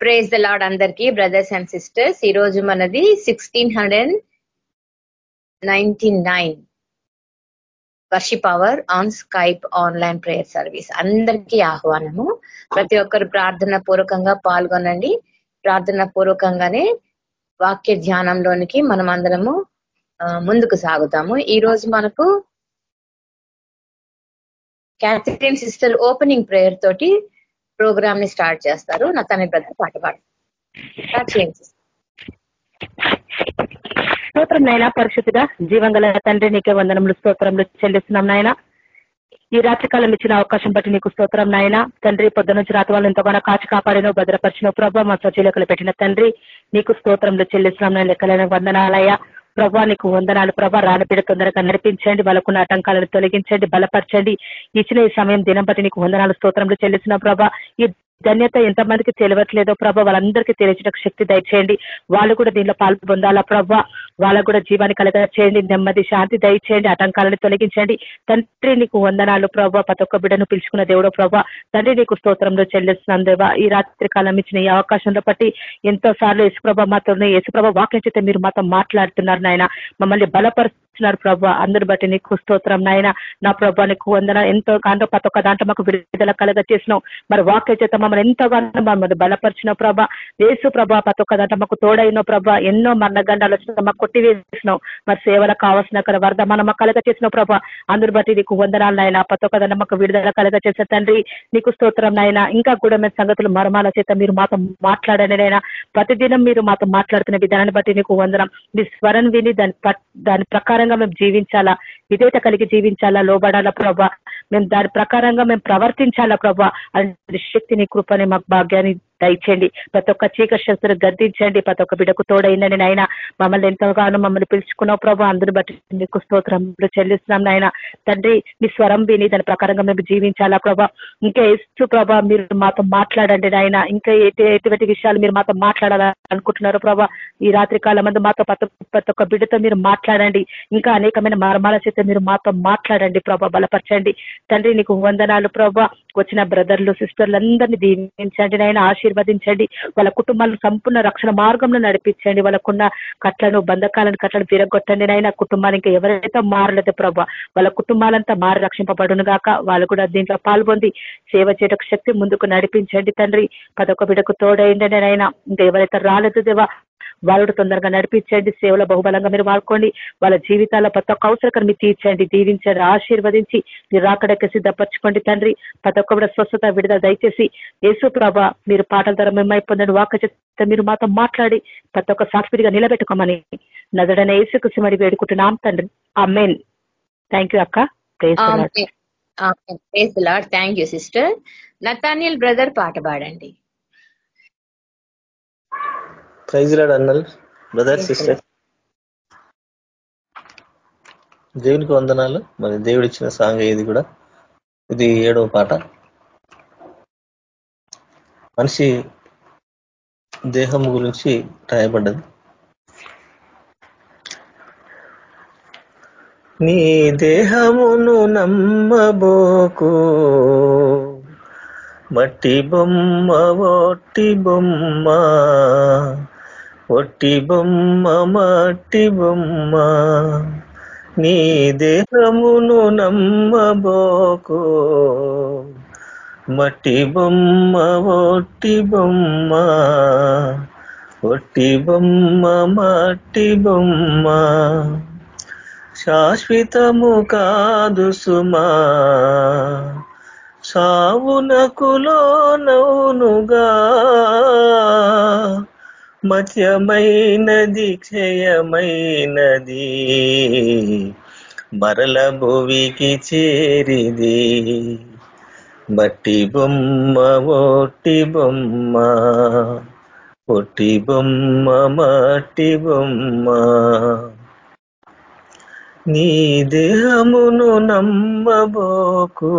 Praise the lord అందరికి brothers and sisters ఈ రోజు మనది sixteen hundred ninety nine worship hour on Skype online prayer service అందరికీ ఆహ్వానము. ప్రతి ఒక్కరు ప్రార్థన పూర్వకంగా పాల్గొనండి. ప్రార్థన పూర్వకంగానే వాక్య ధ్యానంలోనికి మనం అందరము ముందుకు సాగుతాము. ఈ రోజు మనకు క్యాథరిన్ సిస్టర్ ఓపెనింగ్ ప్రేయర్ తోటి ప్రోగ్రామ్ని స్టార్ట్ చేస్తారు. నా తన బ్రదర్ పాట పాడు. స్టార్ట్ చేయండి స్తోత్రం నాయన పరిశుద్ధిగా జీవంగల తండ్రి నీకే వందనములు స్తోత్రంలో చెల్లిస్తున్నాం నాయన. ఈ రాత్రికాలం ఇచ్చిన అవకాశం బట్టి నీకు స్తోత్రం నాయన. తండ్రి పొద్దు నుంచి రాత్రి వాళ్ళు ఎంతగానో కాచి కాపాడినో భద్రపరిచినో ప్రభావ మా సచీలకలు పెట్టిన తండ్రి నీకు స్తోత్రంలో చెల్లిస్తున్నాం నాయన. లెక్కలైన వందనాలయ ప్రభా నీకు వందనాలు ప్రభా. రానపిడ తొందరగా నడిపించండి. వాళ్ళకున్న ఆటంకాలను తొలగించండి. బలపరచండి. ఇచ్చిన ఈ సమయం దినం బట్టి నీకు వందనాలు స్తోత్రంలో చెల్లిసిన ప్రభా. ఈ ధన్యత ఎంతమందికి తెలియట్లేదో ప్రభా వాళ్ళందరికీ తెలియచడానికి శక్తి దయచేయండి. వాళ్ళు కూడా దీనిలో పాల్పొందాలా ప్రభా. వాళ్ళకు కూడా జీవాన్ని కలగ చేయండి నెమ్మది శాంతి దయచేయండి ఆటంకాలను తొలగించండి. తండ్రి నీకు వందనాలు ప్రభావ ప్రతి ఒక్క బిడ్డను పిలుచుకున్న దేవుడు ప్రభా. తండ్రి నీకు స్తోత్రంలో చెల్లిస్తున్నాను దేవా. ఈ రాత్రి కాలం ఇచ్చిన ఈ అవకాశంలో బట్టి ఎంతో సార్లు యేసుప్రభ మాతో యేసుప్రభ వాక్యం చేత మీరు మాతో మాట్లాడుతున్నారు నాయన. మమ్మల్ని బలపరుస్తున్నారు ప్రభా. అందరు బట్టి నీకు స్తోత్రం నాయన. నా ప్రభా నీకు వందన ఎంతో కాంతో ప్రతి ఒక్క దాంట్లో మాకు విడుదల కలగ చేసినావు మరి వాక్య చేత మమ్మల్ని ఎంతగానో మమ్మల్ని బలపరిచిన ప్రభ. యేసు ప్రభ ప్రతి ఒక్క దాంట్లో మాకు తోడైన ప్రభ. ఎన్నో మరణగండాలు వచ్చిన మాకు కొట్టివేసినావు. మరి సేవలకు కావాల్సిన అక్కడ వరద మనం కలగ చేసిన ప్రభా. అందరు బట్టి నీకు వందనాలు నాయన. ప్రతి మాకు విడుదల కలగ చేసిన తండ్రి నీకు స్తోత్రం నాయన. ఇంకా కూడా మేము సంగతులు మర్మాల చేత మీరు మాతో మాట్లాడండి నైనా ప్రతిదినం మీరు మాతో మాట్లాడుతున్న విధానాన్ని బట్టి నీకు వందనం. మీ స్వరం విని దాని దాని ప్రకారంగా మేము జీవించాలా? విధేత కలిగి జీవించాలా? లోబడాలా ప్రభా? మేము దాని ప్రకారంగా మేము ప్రవర్తించాలా ప్రభా? అంటే శక్తిని కృపని మాకు భాగ్యాన్ని దయచేయండి. ప్రతి ఒక్క చీకటి శస్త్రం గద్దించండి. ప్రతి ఒక్క బిడకు తోడైందని నాయన. మమ్మల్ని ఎంతగానో మమ్మల్ని పిలుచుకున్నావు ప్రభు. అందరి బట్టి మీకు స్తోత్రంలో చెల్లిస్తున్నాం నాయన. తండ్రి మీ స్వరం విని దాని ప్రకారంగా మేము జీవించాలా ప్రభా? ఇంకా ఇస్తూ ప్రభా మీరు మాతో మాట్లాడండి నాయన. ఇంకా ఎటువంటి విషయాలు మీరు మాతో మాట్లాడాలనుకుంటున్నారు ప్రభా? ఈ రాత్రి కాలం మంది మాతో ప్రతి ఒక్క బిడ్డతో మీరు మాట్లాడండి. ఇంకా అనేకమైన మర్మాల చేత మీరు మాతో మాట్లాడండి ప్రభా. బలపరచండి. తండ్రి నీకు వందనాలు ప్రభా. వచ్చిన బ్రదర్లు సిస్టర్లు అందరినీ దీవించండి నాయన. ఆశీర్వదించండి. వాళ్ళ కుటుంబాలను సంపూర్ణ రక్షణ మార్గంలో నడిపించండి. వాళ్ళకున్న కట్లను బంధకాలను కట్లను విరగొట్టండి నాయన. కుటుంబానికి ఎవరైతే మారలేదు ప్రభావ వాళ్ళ కుటుంబాలంతా మారి రక్షింపబడును గాక. వాళ్ళు కూడా దీంట్లో పాల్గొంది సేవ చేయటకు శక్తి ముందుకు నడిపించండి తండ్రి. పదొక బిడకు తోడైండి నాయన. ఇంకా ఎవరైతే రాలేదు దేవా వాళ్ళు తొందరగా నడిపించండి. సేవల బహుబలంగా మీరు వాడుకోండి. వాళ్ళ జీవితాల ప్రతి ఒక్క అవసరం మీరు తీర్చండి. దీవించండి. ఆశీర్వదించి మీరు రాకడక్క సిద్ధపరచుకోండి తండ్రి. ప్రతి ఒక్క కూడా స్వస్థత విడుదల దయచేసి యేసు ప్రభ మీరు పాటల ద్వారా మేము పొందండి. వాక చెప్తే మీరు మాతో మాట్లాడి ప్రతి ఒక్క సాక్షిగా నిలబెట్టుకోమని నదడన యేసుకు సిమడి వేడుకుంటున్నాం తండ్రి. ఆ మెయిన్ థ్యాంక్ యూ అక్క thank you sister Nathaniel brother పాట పాడండి. ప్రైజ్ రాడ్ అన్నల్ బ్రదర్ సిస్టర్. దేవునికి వందనాలు. మరి దేవుడు ఇచ్చిన సాంగ్ ఇది కూడా? ఇది ఏడవ పాట. మనిషి దేహం గురించి రాయబడ్డది. నీ దేహమును నమ్మబోకు. మట్టి బొమ్మ ఒట్టి బొమ్మ. ఒట్టి బొమ్మ మట్టి బొమ్మ నీ దేహమును నమ్మబోకు. మట్టి బొమ్మ ఒట్టి బొమ్మ ఒట్టి బొమ్మ మట్టి బొమ్మ. శాశ్వతము కాదు సుమా సావునకులో నౌనుగా మత్యమైనది క్షయమైనది. మరల భువికి చేరిది. బట్టి బొమ్మ ఒట్టి బొమ్మ. ఒట్టి బొమ్మ మట్టి బొమ్మ. నీ దేహమును నమ్మబోకు.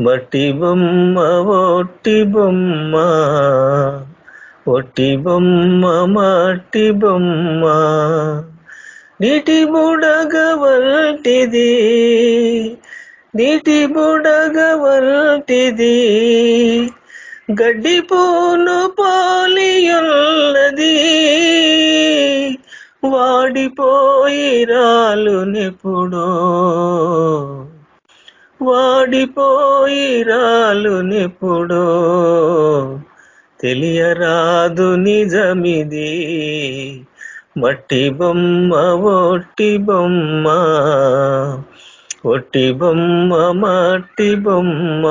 బట్టి బొమ్మ ఒట్టి బొమ్మ. ఒట్టి బొమ్మ మట్టి బొమ్మ నీటి బుడగ వంటిది. నీటి బుడగ వంటిది. గడ్డి పూను పోలియున్నది వాడిపోయి రాలునెప్పుడో వాడిపోయి రాలునెప్పుడో తెలియరాదు నిజమిది. మట్టి బొమ్మ ఒట్టి బొమ్మ ఒట్టి బొమ్మ మట్టి బొమ్మ.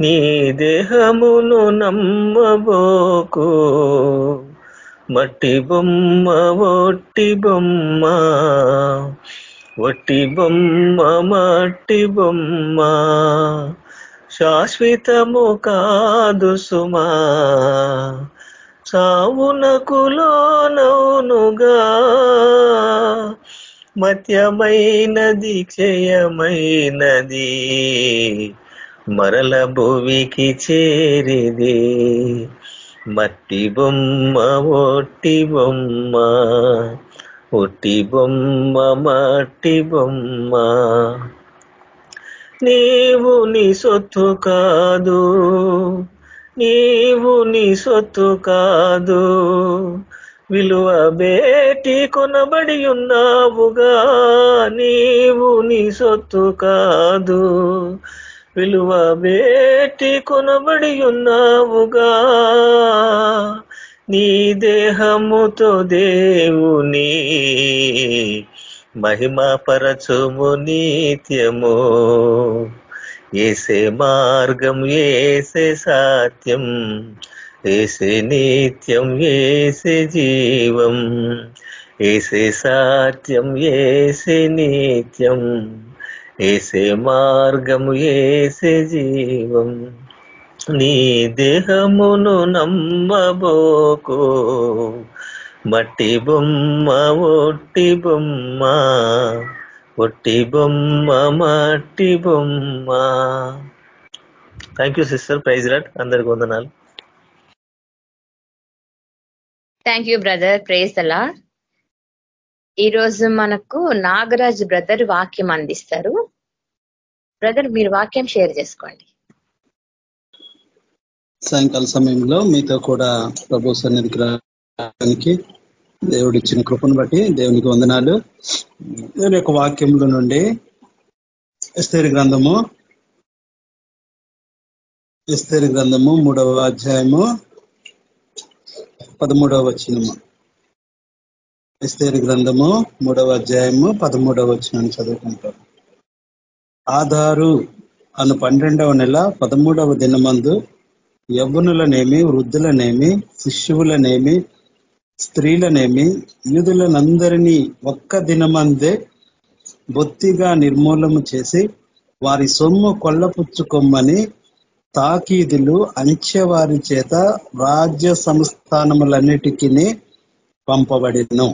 నీ దేహమును నమ్మబోకు. మట్టి బొమ్మ ఒట్టి బొమ్మ ఒట్టి బొమ్మ మట్టి బొమ్మ. శాశ్వతము కాదు సుమా. సావునకు లోనవునుగా. మత్యమైనది క్షయమైనది మరల భువికి చేరిది. మట్టి బొమ్మ ఒట్టి బొమ్మ. ఒట్టి బొమ్మ మట్టి బొమ్మ. నీవు నీ సొత్తు కాదు. నీవు నీ సొత్తు కాదు. విలువ బేటి కొనబడి ఉన్నావుగా. నీవు నీ సొత్తు కాదు. విలువ బేటి కొనబడి ఉన్నావుగా. నీ దేహముతో దేవుని మహిమపరచుము నిత్యము. ఏసే మార్గం ఏసే సాత్యం ఏసే నిత్యం ఏసే జీవం ఏసే సాత్యం ఏసే నిత్యం ఏసే మార్గం ఏసే జీవం. నీ దేహమును నమ్మబోకు. మట్టి బొమ్మ ఒట్టి బొమ్మ ఒట్టి బొమ్మ మట్టి బొమ్మ. Thank you sister praise Lord అందరికి వందనాలు. థ్యాంక్ యూ బ్రదర్ ప్రేజ్ అలా ఈరోజు మనకు నాగరాజ్ బ్రదర్ వాక్యం అందిస్తారు. బ్రదర్ మీరు వాక్యం షేర్ చేసుకోండి. సాయంకాల సమయంలో మీతో కూడా ప్రభు సన్నిధికి రావడానికి దేవుడు ఇచ్చిన కృపను బట్టి దేవునికి వందనాలు. దేవుని యొక్క వాక్యంలో నుండి ఎస్తేరి గ్రంథము ఎస్తేరి గ్రంథము మూడవ అధ్యాయము పదమూడవ వచనము. ఎస్తేరి గ్రంథము మూడవ అధ్యాయము పదమూడవ వచనాన్ని చదువుకుంటాం. ఆధారు అను పన్నెండవ నెల పదమూడవ దినమందు యవ్వనులనేమి వృద్ధులనేమి శిష్యువులనేమి స్త్రీలనేమి యూదులనందరినీ ఒక్క దినమందే బొత్తిగా నిర్మూలము చేసి వారి సొమ్ము కొల్లపుచ్చుకొమ్మని తాకీదులు అంచెవారి చేత రాజ్య సంస్థానములన్నిటికీ పంపబడిను.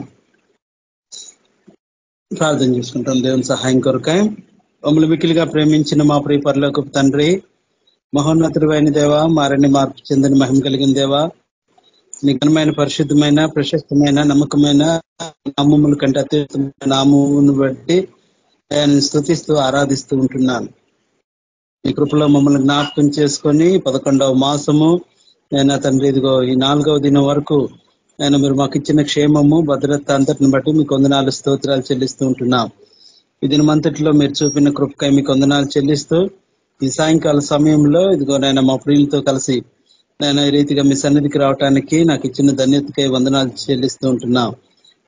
ప్రార్థన చేసుకుంటాం. దేవుని సహాయం కొరకాయ మమ్మల్ని మిక్కిలిగా ప్రేమించిన మా ప్రియ తండ్రి మహోన్నతుడు అయిన దేవా మారని మార్పు చెందిన మహిమ కలిగిన దేవా నిఘనమైన పరిశుద్ధమైన ప్రశస్తమైన నమ్మకమైన నామముల కంటే అత్యుత్తమైన నామమును బట్టి ఆయన స్థుతిస్తూ ఆరాధిస్తూ ఉంటున్నాను. ఈ కృపలో మమ్మల్ని జ్ఞాపకం చేసుకొని పదకొండవ మాసము ఆయన తండ్రి ఇదిగో ఈ నాలుగవ దినం వరకు ఆయన మీరు మాకు ఇచ్చిన క్షేమము భద్రత అంతటిని బట్టి మీకు వందనాలు స్తోత్రాలు చెల్లిస్తూ ఉంటున్నాం. ఈ దినమంతటిలో మీరు చూపిన కృపకై మీకు వందనాలు చెల్లిస్తూ ఈ సాయంకాల సమయంలో ఇదిగో నేను మా ప్రియులతో కలిసి నేను ఈ రీతిగా మీ సన్నిధికి రావటానికి నాకు ఇచ్చిన ధన్యతకై వందనాలు చెల్లిస్తూ ఉంటున్నాం.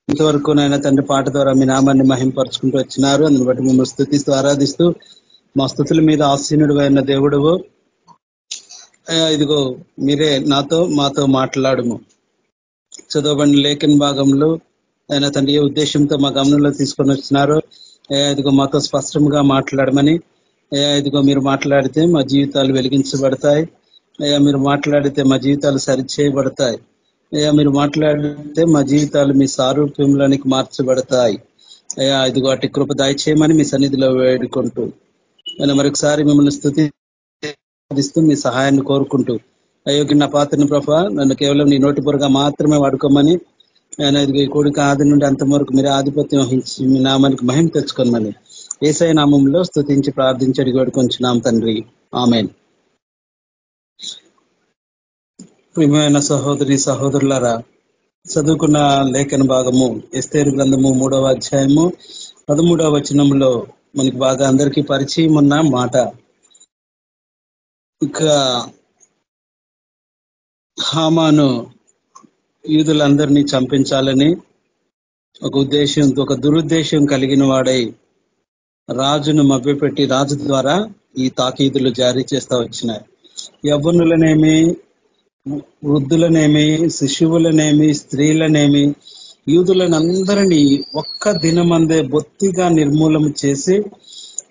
ఇంతవరకు నాయన తండ్రి పాట ద్వారా మీ నామాన్ని మహింపరుచుకుంటూ వచ్చినారు. అందుని బట్టి మిమ్మల్ని స్థుతిస్తూ ఆరాధిస్తూ మా స్థుతుల మీద ఆసీనుడు అయిన దేవుడువు. ఇదిగో మీరే నాతో మాతో మాట్లాడము. చదవబడిన లేఖన భాగంలో ఆయన తండ్రి ఏ ఉద్దేశంతో మా గమనంలో తీసుకొని వచ్చినారో ఇదిగో మాతో స్పష్టంగా మాట్లాడమని ఇదిగో మీరు మాట్లాడితే మా జీవితాలు వెలిగించబడతాయి. అయ్యా మీరు మాట్లాడితే మా జీవితాలు సరిచేయబడతాయి. అయ్యా మీరు మాట్లాడితే మా జీవితాలు మీ సారూప్యంలోనికి మార్చబడతాయి. అయ్యా ఇది వాటి కృప దయచేయమని మీ సన్నిధిలో వేడుకుంటూ నేను మరొకసారి మిమ్మల్ని స్థుతిస్తూ మీ సహాయాన్ని కోరుకుంటూ అయోగ్య నా పాత్రని ప్రభ నన్ను కేవలం నీ నోటి పొరగా మాత్రమే వాడుకోమని నేను ఇది కొడుకు ఆది నుండి అంతవరకు మీరు ఆధిపత్యం వహించి మీ నామానికి మహిమ తెచ్చుకోమని ఏసై నామంలో స్థుతించి ప్రార్థించి అడిగి వేడుకొంచున్నాం తండ్రి. ఆమెన్. ప్రియమైన సహోదరి సహోదరులారా చదువుకున్న లేఖన భాగము ఎస్తేరు గ్రంథము మూడవ అధ్యాయము పదమూడవ వచనంలో మనకి బాగా అందరికీ పరిచయం ఉన్న మాట. ఇక హామాను యూదులందరినీ చంపించాలని ఒక ఉద్దేశంతో ఒక దురుద్దేశం కలిగిన వాడై రాజును మభ్యపెట్టి రాజు ద్వారా ఈ తాకీదులు జారీ చేస్తా వచ్చినాయి. యవ్వనులనేమి వృద్ధులనేమి శిశువులనేమి స్త్రీలనేమి యూదులనందరినీ ఒక్క దినమందే బొత్తిగా నిర్మూలన చేసి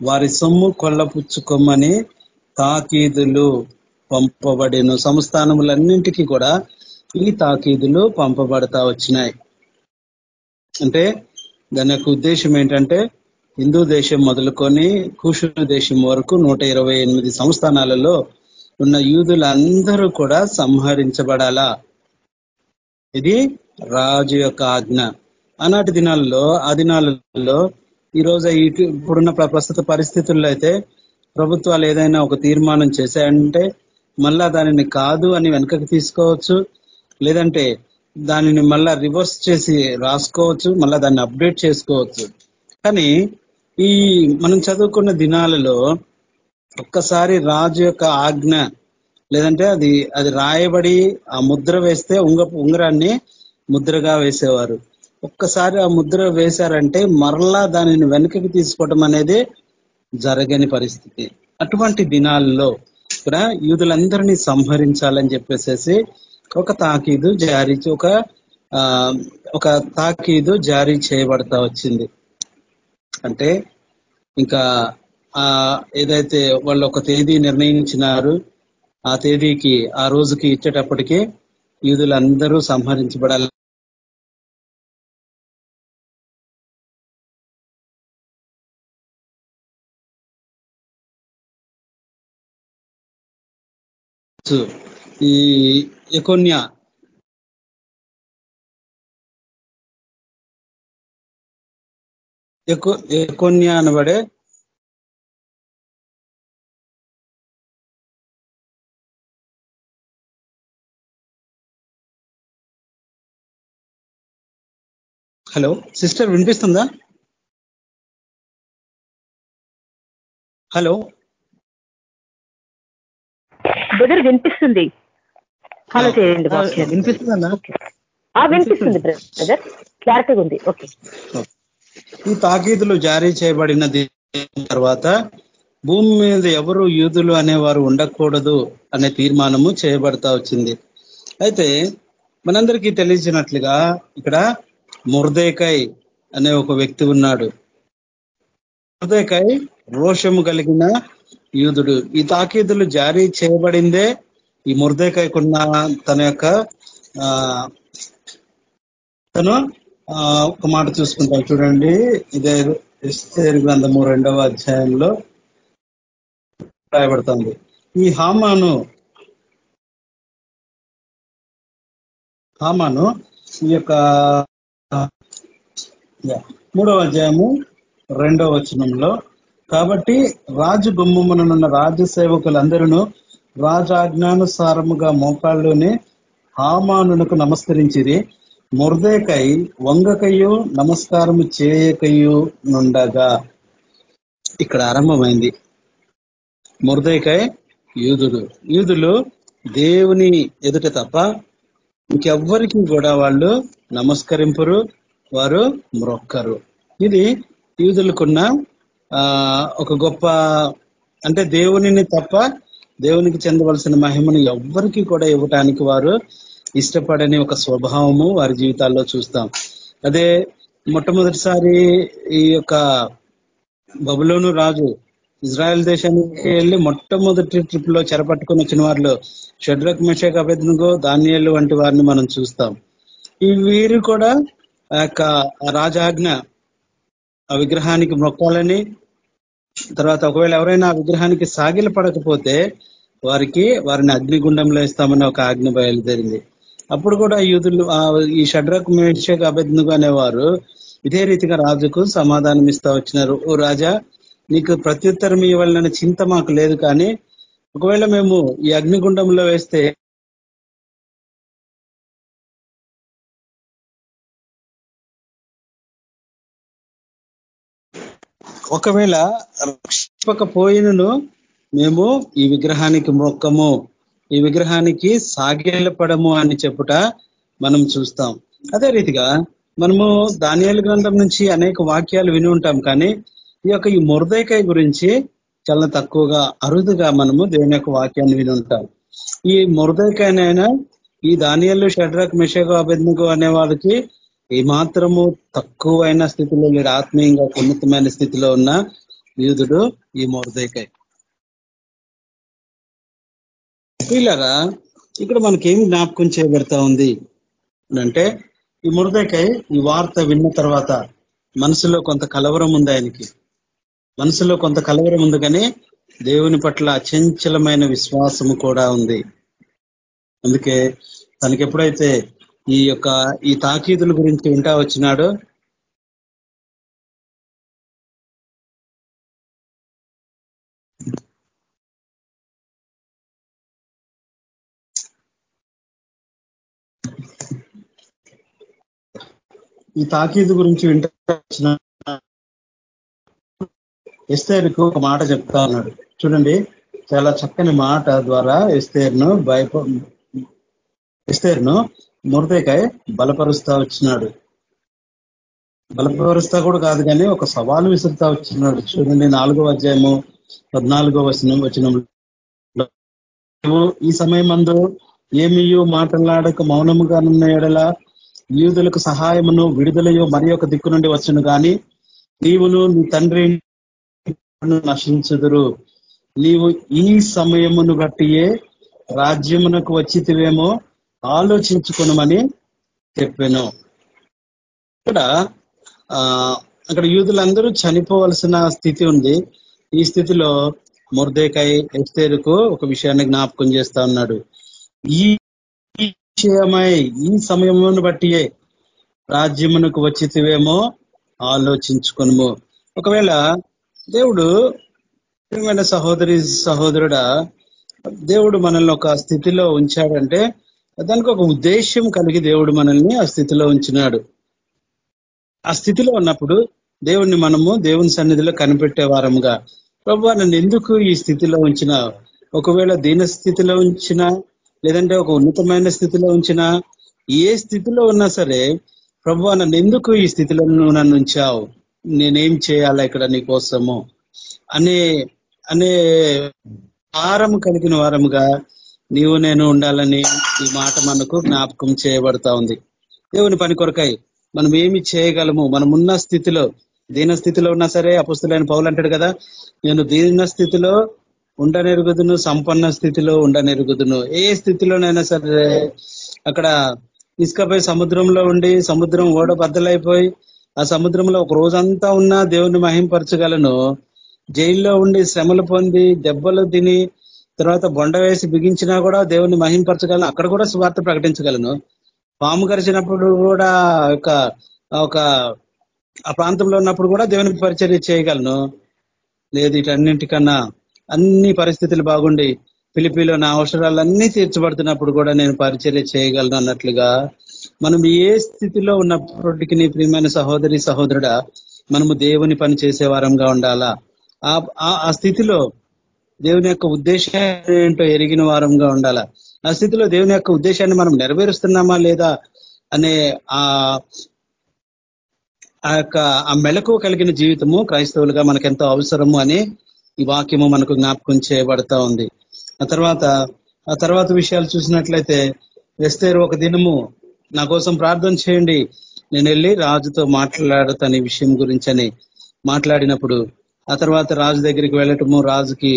వారి సొమ్ము కొల్లపుచ్చుకోమని తాకీదులు పంపబడిను. సంస్థానములన్నింటికి కూడా ఈ తాకీదులు పంపబడతా వచ్చినాయి. అంటే దాని యొక్క ఉద్దేశం ఏంటంటే హిందూ దేశం మొదలుకొని కూషు దేశం వరకు నూట సంస్థానాలలో ఉన్న యూదులందరూ కూడా సంహరించబడాలా? ఇది రాజు యొక్క ఆజ్ఞ. ఆనాటి దినాల్లో ఆ దినాలలో ఈరోజు ఇప్పుడున్న ప్రస్తుత పరిస్థితుల్లో అయితే ప్రభుత్వాలు ఏదైనా ఒక తీర్మానం చేశాయంటే మళ్ళా దానిని కాదు అని వెనకకి తీసుకోవచ్చు లేదంటే దానిని మళ్ళా రివర్స్ చేసి రాసుకోవచ్చు మళ్ళా దాన్ని అప్డేట్ చేసుకోవచ్చు. కానీ ఈ మనం చదువుకున్న దినాలలో ఒక్కసారి రాజు యొక్క ఆజ్ఞ లేదంటే అది అది రాయబడి ఆ ముద్ర వేస్తే ఉంగ ఉంగరాన్ని ముద్రగా వేసేవారు. ఒక్కసారి ఆ ముద్ర వేశారంటే మరలా దానిని వెనకకి తీసుకోవడం అనేది జరగని పరిస్థితి. అటువంటి దినాల్లో ఇక్కడ యూదులందరినీ సంహరించాలని చెప్పేసేసి ఒక తాకీదు జారీ ఒక ఒక తాకీదు జారీ చేయబడతా వచ్చింది. అంటే ఇంకా ఏదైతే వాళ్ళు ఒక తేదీ నిర్ణయించినారు ఆ తేదీకి ఆ రోజుకి ఇచ్చేటప్పటికే యూదులందరూ సంహరించబడాలి. ఈ ఎకోన్యా ఎకోన్యా అనబడే హలో సిస్టర్ వినిపిస్తుందా? హలో. బ్రదర్ వినిపిస్తుంది. హలో చేయండి వినిపిస్తుందా? వినిపిస్తుంది బ్రదర్ క్లారిటీగా ఉంది. ఓకే ఈ తాకీదులు జారీ చేయబడిన తర్వాత భూమి మీద ఎవరు యూదులు అనేవారు ఉండకూడదు అనే తీర్మానము చేయబడతా వచ్చింది. అయితే మనందరికీ తెలిసినట్లుగా ఇక్కడ ముర్దేకాయ్ అనే ఒక వ్యక్తి ఉన్నాడు. ముర్దేకాయ్ రోషము కలిగిన యూదుడు. ఈ తాకీదులు జారీ చేయబడిందే ఈ ముర్దేకాయకున్న తన యొక్క తను ఒక మాట చూసుకుంటాం. చూడండి ఇదే ఎస్తేరు గ్రంథము రెండవ అధ్యాయంలో రాయబడుతుంది. ఈ హామాను హామాను ఈ యొక్క మూడవ అధ్యాయము రెండవ వచనంలో కాబట్టి రాజు గుమ్మముననున్న రాజు సేవకులందరూ రాజాజ్ఞానుసారముగా మోకాళ్ళలోనే హామానునకు నమస్కరించిరి. మురదేకై వంగకయు నమస్కారము చేయకయు నుండగా. ఇక్కడ ఆరంభమైంది. మురదేకై యూదుడు యూదులు దేవుని ఎదుట తప్ప ఇంకెవ్వరికి కూడా వాళ్ళు నమస్కరింపరు వారు మ్రొక్కరు. ఇది యూదులకున్న ఒక గొప్ప అంటే దేవునిని తప్ప దేవునికి చెందవలసిన మహిమను ఎవ్వరికి కూడా ఇవ్వటానికి వారు ఇష్టపడని ఒక స్వభావము వారి జీవితాల్లో చూస్తాం. అదే మొట్టమొదటిసారి ఈ యొక్క బబులోను రాజు ఇజ్రాయెల్ దేశానికి వెళ్ళి మొట్టమొదటి ట్రిప్లో చెరపట్టుకుని వచ్చిన వారిలో షడ్రక్ మెషక్ అభెద్నుగో ధాన్యాలు వంటి వారిని మనం చూస్తాం. ఈ వీరు కూడా ఆ యొక్క రాజాజ్ఞ ఆ విగ్రహానికి మొక్కాలని తర్వాత ఒకవేళ ఎవరైనా ఆ విగ్రహానికి సాగిల పడకపోతే వారికి వారిని అగ్నిగుండంలో ఇస్తామని ఒక ఆజ్ఞ బయలుదేరింది. అప్పుడు కూడా యూదులు ఈ షడ్రక్ మేషక్ అభెజ్ఞుగా అనేవారు ఇదే రీతిగా రాజుకు సమాధానం ఇస్తా వచ్చినారు. ఓ రాజా నీకు ప్రత్యుత్తరం ఇవ్వాలనే చింత మాకు లేదు కానీ ఒకవేళ మేము ఈ అగ్నిగుండంలో వేస్తే ఒకవేళ రక్షింపకపోయినను మేము ఈ విగ్రహానికి మొక్కము ఈ విగ్రహానికి సాగిలపడము అని చెప్పుట మనం చూస్తాం. అదే రీతిగా మనము ధాన్యాల గ్రంథం నుంచి అనేక వాక్యాలు విని ఉంటాం కానీ ఈ యొక్క ఈ మురదైకాయ గురించి చాలా తక్కువగా అరుదుగా మనము దేవుని యొక్క వాక్యాన్ని విని ఉంటాం. ఈ మురదైకాయనైనా ఈ ధాన్యాలు షడ్రక్ మిషకు అభిజ్ఞకు అనే వాళ్ళకి ఏమాత్రము తక్కువైన స్థితిలో లేడు ఆత్మీయంగా ఉన్నతమైన స్థితిలో ఉన్న యూదుడు ఈ మురదైకాయ వీళ్ళరా ఇక్కడ మనకేం జ్ఞాపకం చేయబడతా ఉంది అంటే ఈ మురదకాయ ఈ వార్త విన్న తర్వాత మనసులో కొంత కలవరం ఉంది ఆయనకి. మనసులో కొంత కలవరం ఉంది కానీ దేవుని పట్ల అచంచలమైన విశ్వాసము కూడా ఉంది. అందుకే తనకి ఎప్పుడైతే ఈ యొక్క ఈ తాకీదుల గురించి వింటా వచ్చినాడు. ఈ తాకీదు గురించి వింటా వచ్చిన ఎస్తేరుకు ఒక మాట చెప్తా ఉన్నాడు. చూడండి చాలా చక్కని మాట ద్వారా ఎస్తేర్ను భయప ఎస్తేర్ను మురదేకాయ బలపరుస్తా వచ్చినాడు. బలపరుస్తా కూడా కాదు కానీ ఒక సవాలు విసురుతా వచ్చినాడు. చూడండి నాలుగో అధ్యాయము పద్నాలుగో వచనం వచనంలో ఈ సమయం అందు ఏమియో మాట్లాడక మౌనముగా ఉన్న ఎడల యూదులకు సహాయమును విడుదలయో మరి ఒక దిక్కు నుండి వచ్చును కానీ నీవును నీ తండ్రి నశించుదురు. నీవు ఈ సమయమును బట్టియే రాజ్యమునకు వచ్చితివేమో ఆలోచించుకునమని చెప్పాను. ఇక్కడ ఆ అక్కడ యూదులందరూ చనిపోవలసిన స్థితి ఉంది. ఈ స్థితిలో ముర్దేకాయ ఎస్తేరుకు ఒక విషయాన్ని జ్ఞాపకం చేస్తా ఉన్నాడు. ఈ విషయమై ఈ సమయమును బట్టియే రాజ్యమునకు వచ్చితివేమో ఆలోచించుకును ఒకవేళ దేవుడు ప్రియమైన సహోదరి సహోదరుడా దేవుడు మనల్ని ఒక స్థితిలో ఉంచాడంటే దానికి ఒక ఉద్దేశం కలిగి దేవుడు మనల్ని ఆ స్థితిలో ఉంచినాడు. ఆ స్థితిలో ఉన్నప్పుడు దేవుణ్ణి మనము దేవుని సన్నిధిలో కనిపెట్టే వారముగా. ప్రభు నన్ను ఎందుకు ఈ స్థితిలో ఉంచిన? ఒకవేళ దీన స్థితిలో ఉంచిన లేదంటే ఒక ఉన్నతమైన స్థితిలో ఉంచిన ఏ స్థితిలో ఉన్నా సరే ప్రభు నన్ను ఎందుకు ఈ స్థితిలో నువ్వు నన్ను ఉంచావు? నేనేం చేయాలా ఇక్కడ నీ కోసము? అనే అనే భారం కలిగిన వారముగా నీవు నేను ఉండాలని ఈ మాట మనకు జ్ఞాపకం చేయబడతా ఉంది. దేవుని పని కొరకాయి మనం ఏమి చేయగలము? మనం ఉన్న స్థితిలో దీన స్థితిలో ఉన్నా సరే అపుస్తులైన పౌలు అంటాడు కదా నేను దీన స్థితిలో ఉండనెరుగుదును సంపన్న స్థితిలో ఉండనెరుగుదును. ఏ స్థితిలోనైనా సరే అక్కడ ఇసుకపై సముద్రంలో ఉండి సముద్రం ఓడ బద్దలైపోయి ఆ సముద్రంలో ఒక రోజంతా ఉన్నా దేవుని మహింపరచగలను. జైల్లో ఉండి శ్రమలు పొంది దెబ్బలు తిని తర్వాత బొండ వేసి బిగించినా కూడా దేవుని మహింపరచగలను. అక్కడ కూడా స్వార్థ ప్రకటించగలను. పాము గరిచినప్పుడు కూడా ఒక ఒక ఆ ప్రాంతంలో ఉన్నప్పుడు కూడా దేవునికి పరిచర్య చేయగలను. లేదు వీటన్నింటికన్నా అన్ని పరిస్థితులు బాగుండి పిలిపిలో నా అవసరాలన్నీ తీర్చబడుతున్నప్పుడు కూడా నేను పరిచర్య చేయగలను అన్నట్లుగా మనం ఏ స్థితిలో ఉన్నప్పటికీ నీ ప్రియమైన సహోదరి సహోదరుడా మనము దేవుని పని చేసే వారంగా ఉండాలా? ఆ స్థితిలో దేవుని యొక్క ఉద్దేశం ఏంటో ఎరిగిన వారంగా ఉండాలా? ఆ స్థితిలో దేవుని యొక్క ఉద్దేశాన్ని మనం నెరవేరుస్తున్నామా లేదా అనే ఆ ఆ యొక్క ఆ మెలకు కలిగిన జీవితము క్రైస్తవులుగా మనకు ఎంతో అవసరము అని ఈ వాక్యము మనకు జ్ఞాపకం చేయబడతా ఉంది. ఆ తర్వాత ఆ తర్వాత విషయాలు చూసినట్లయితే వెస్తేరు ఒక దినము నా కోసం ప్రార్థన చేయండి నేను వెళ్ళి రాజుతో మాట్లాడతాను ఈ విషయం గురించి అని మాట్లాడినప్పుడు ఆ తర్వాత రాజు దగ్గరికి వెళ్ళటము రాజుకి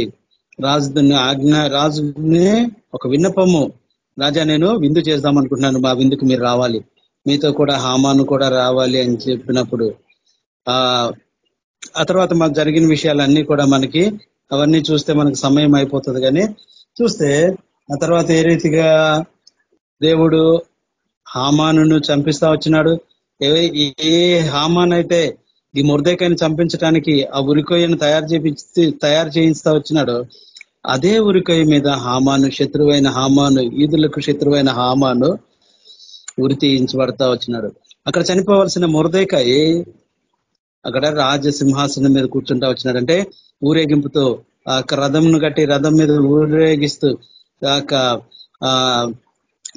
రాజు ఆజ్ఞ రాజునే ఒక విన్నపము. రాజా నేను విందు చేద్దాం అనుకుంటున్నాను మా విందుకు మీరు రావాలి. మీతో కూడా హామాను కూడా రావాలి అని చెప్పినప్పుడు ఆ ఆ తర్వాత మాకు జరిగిన విషయాలన్నీ కూడా మనకి అవన్నీ చూస్తే మనకు సమయం అయిపోతుంది కానీ చూస్తే ఆ తర్వాత ఏ రీతిగా దేవుడు హామాను చంపిస్తా వచ్చినాడు. ఏ హామాన్ అయితే ఈ మురదేకాయని చంపించడానికి ఆ ఉరికోయను తయారు చేపించి తయారు చేయిస్తా వచ్చినాడు అదే ఉరికై మీద హామాను శత్రువైన హామాను ఈదులకు శత్రువైన హామాను ఉరి తీయించబడతా వచ్చినాడు. అక్కడ చనిపోవలసిన మురదేకాయి అక్కడ రాజసింహాసనం మీద కూర్చుంటా వచ్చినాడంటే ఊరేగింపుతో ఆ రథంను కట్టి రథం మీద ఊరేగిస్తూ ఆ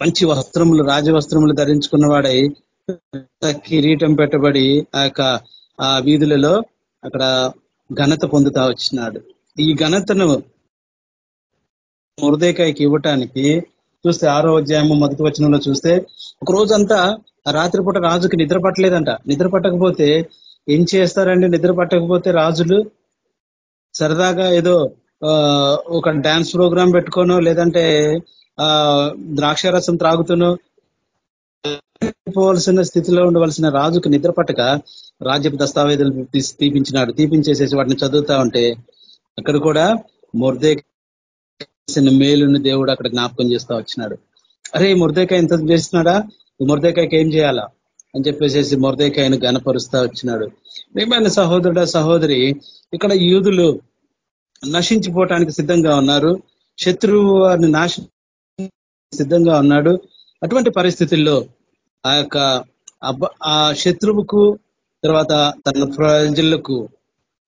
మంచి వస్త్రములు రాజవస్త్రములు ధరించుకున్న వాడై కిరీటం పెట్టబడి ఆ యొక్క ఆ వీధులలో అక్కడ ఘనత పొందుతా వచ్చినాడు. ఈ ఘనతను మురదేకాయకి ఇవ్వటానికి చూస్తే ఆరో అధ్యాయము మొదటి వచనంలో చూస్తే ఒక రోజంతా రాత్రిపూట రాజుకి నిద్ర పట్టలేదంట. నిద్ర పట్టకపోతే ఏం చేస్తారండి? నిద్ర పట్టకపోతే రాజులు సరదాగా ఏదో ఒక డాన్స్ ప్రోగ్రామ్ పెట్టుకోనో లేదంటే ఆ ద్రాక్షారసం త్రాగుతునో పోవాల్సిన స్థితిలో ఉండవలసిన రాజుకు నిద్ర పట్టక రాజ్యపు దస్తావేజులు తీపించినాడు. తీపించేసేసి వాటిని చదువుతా ఉంటే అక్కడ కూడా మొర్దే మేలుని దేవుడు అక్కడ జ్ఞాపకం చేస్తా వచ్చినాడు. అరే మురదకాయ ఎంత చేస్తున్నాడా? ఈ మురదకాయకి ఏం చేయాలా? అని చెప్పేసి మురదకాయను గనపరుస్తా వచ్చినాడు. మేమైన సహోదరుడ సహోదరి ఇక్కడ యూదులు నశించిపోవటానికి సిద్ధంగా ఉన్నారు. శత్రువు వారిని నాశ సిద్ధంగా ఉన్నాడు. అటువంటి పరిస్థితుల్లో ఆ యొక్క ఆ శత్రువుకు తర్వాత తన ప్రజలకు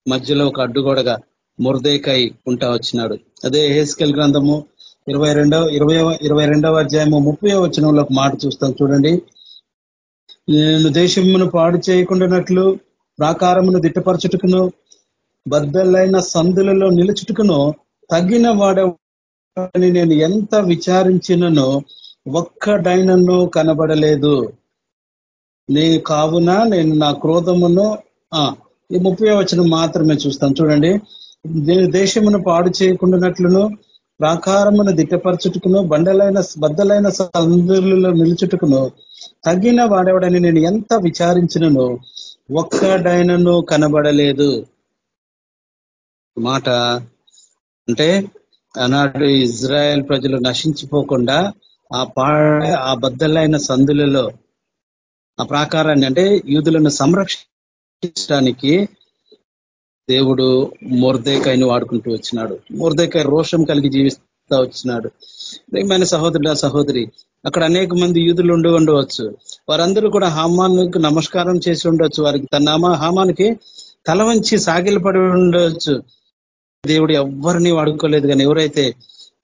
మధ్యలో ఒక అడ్డుగోడగా మురదేకాయ్ ఉంటా వచ్చినాడు. అదే హేస్కెల్ గ్రంథము ఇరవై రెండవ ఇరవై ఇరవై రెండవ అధ్యాయము ముప్పై వచనంలో ఒక మాట చూస్తాం చూడండి. నేను దేశమును పాడు చేయకుండానట్లు ప్రాకారమును దిట్టపరచుటకును బద్దలైన సందులలో నిలుచుటకును తగిన వాడని నేను ఎంత విచారించినను ఒక్కడైనను కనబడలేదు. నీ కావున నేను నా క్రోధమును ఈ ముప్పై వచనం మాత్రమే చూస్తాను చూడండి. దేశమును పాడు చేయకుండానట్లును ప్రాకారమును దిట్టపరచుటకును బండలైన బద్దలైన సందులలో నిలుచుటకును తగిన వాడేవాడని నేను ఎంత విచారించినను ఒక్కడైనను కనబడలేదు. మాట అంటే ఆనాడు ఇజ్రాయెల్ ప్రజలు నశించిపోకుండా ఆ పాడ ఆ బద్దలైన సందులలో ఆ ప్రాకారాన్ని అంటే యూదులను సంరక్షించడానికి దేవుడు మొర్దేకాయని వాడుకుంటూ వచ్చినాడు. మొర్దేకాయ రోషం కలిగి జీవిస్తూ వచ్చినాడు. ప్రేమైన సహోదరుడు సహోదరి అక్కడ అనేక మంది యూదులు ఉండి ఉండవచ్చు. వారందరూ కూడా హామాన్కు నమస్కారం చేసి ఉండొచ్చు వారికి తన హామానికి తల వంచి సాగిలపడి ఉండవచ్చు. దేవుడు ఎవరిని వాడుకోలేదు. కానీ ఎవరైతే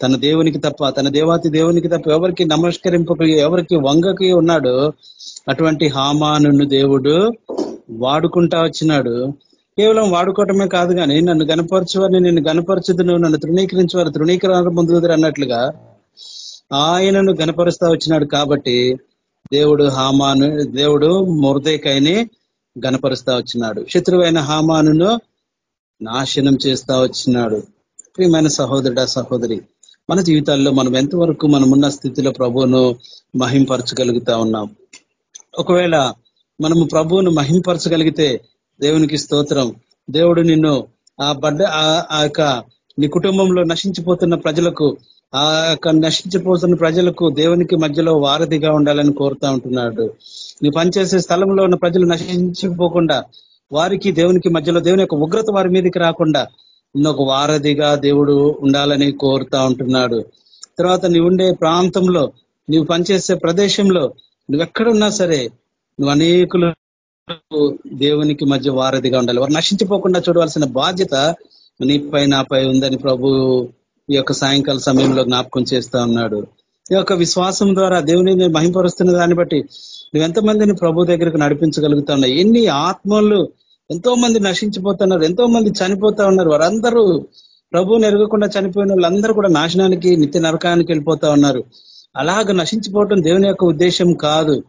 తన దేవునికి తప్ప తన దేవాతి దేవునికి తప్ప ఎవరికి నమస్కరింపక ఎవరికి వంగకి ఉన్నాడో అటువంటి హామాను దేవుడు వాడుకుంటా వచ్చినాడు. కేవలం వాడుకోవటమే కాదు కానీ నన్ను గనపరచువారిని నేను గనపరచుదు నువ్వు నన్ను తృణీకరించేవారు తృణీకరణ పొందుదురు అన్నట్లుగా ఆయనను గనపరుస్తా వచ్చినాడు కాబట్టి దేవుడు హామాను దేవుడు మురదేకాయని గనపరుస్తా వచ్చినాడు. శత్రువైన హామానును నాశనం చేస్తా వచ్చినాడు. ప్రియమైన సహోదరుడా సహోదరి మన జీవితాల్లో మనం ఎంతవరకు మనమున్న స్థితిలో ప్రభువును మహింపరచగలుగుతా ఉన్నాం? ఒకవేళ మనము ప్రభువును మహింపరచగలిగితే దేవునికి స్తోత్రం. దేవుడు నిన్ను ఆ బడ్డ ఆ యొక్క నీ కుటుంబంలో నశించిపోతున్న ప్రజలకు ఆ యొక్క నశించిపోతున్న ప్రజలకు దేవునికి మధ్యలో వారధిగా ఉండాలని కోరుతా ఉంటున్నాడు. నీ పనిచేసే స్థలంలో ఉన్న ప్రజలు నశించిపోకుండా వారికి దేవునికి మధ్యలో దేవుని యొక్క ఉగ్రత వారి మీదకి రాకుండా ఒక వారధిగా దేవుడు ఉండాలని కోరుతా ఉంటున్నాడు. తర్వాత నీవు ఉండే ప్రాంతంలో నీవు పనిచేసే ప్రదేశంలో నువ్వెక్కడున్నా సరే నువ్వు అనేకులు దేవునికి మధ్య వారధిగా ఉండాలి. వారు నశించిపోకుండా చూడవలసిన బాధ్యత నీ పై నాపై ఉందని ప్రభు ఈ యొక్క సాయంకాల సమయంలో జ్ఞాపకం చేస్తా ఉన్నాడు. ఈ యొక్క విశ్వాసం ద్వారా దేవుని మహింపరుస్తున్న దాన్ని బట్టి నువ్వు ఎంతమందిని ప్రభు దగ్గరకు నడిపించగలుగుతా ఉన్నాయి ఎన్ని ఆత్మలు ఎంతో మంది నశించిపోతున్నారు ఎంతో మంది చనిపోతా ఉన్నారు. వారందరూ ప్రభు నెరగకుండా చనిపోయిన వాళ్ళందరూ కూడా నాశనానికి నిత్య నరకానికి వెళ్ళిపోతా ఉన్నారు. అలాగ నశించిపోవటం దేవుని యొక్క ఉద్దేశం కాదు.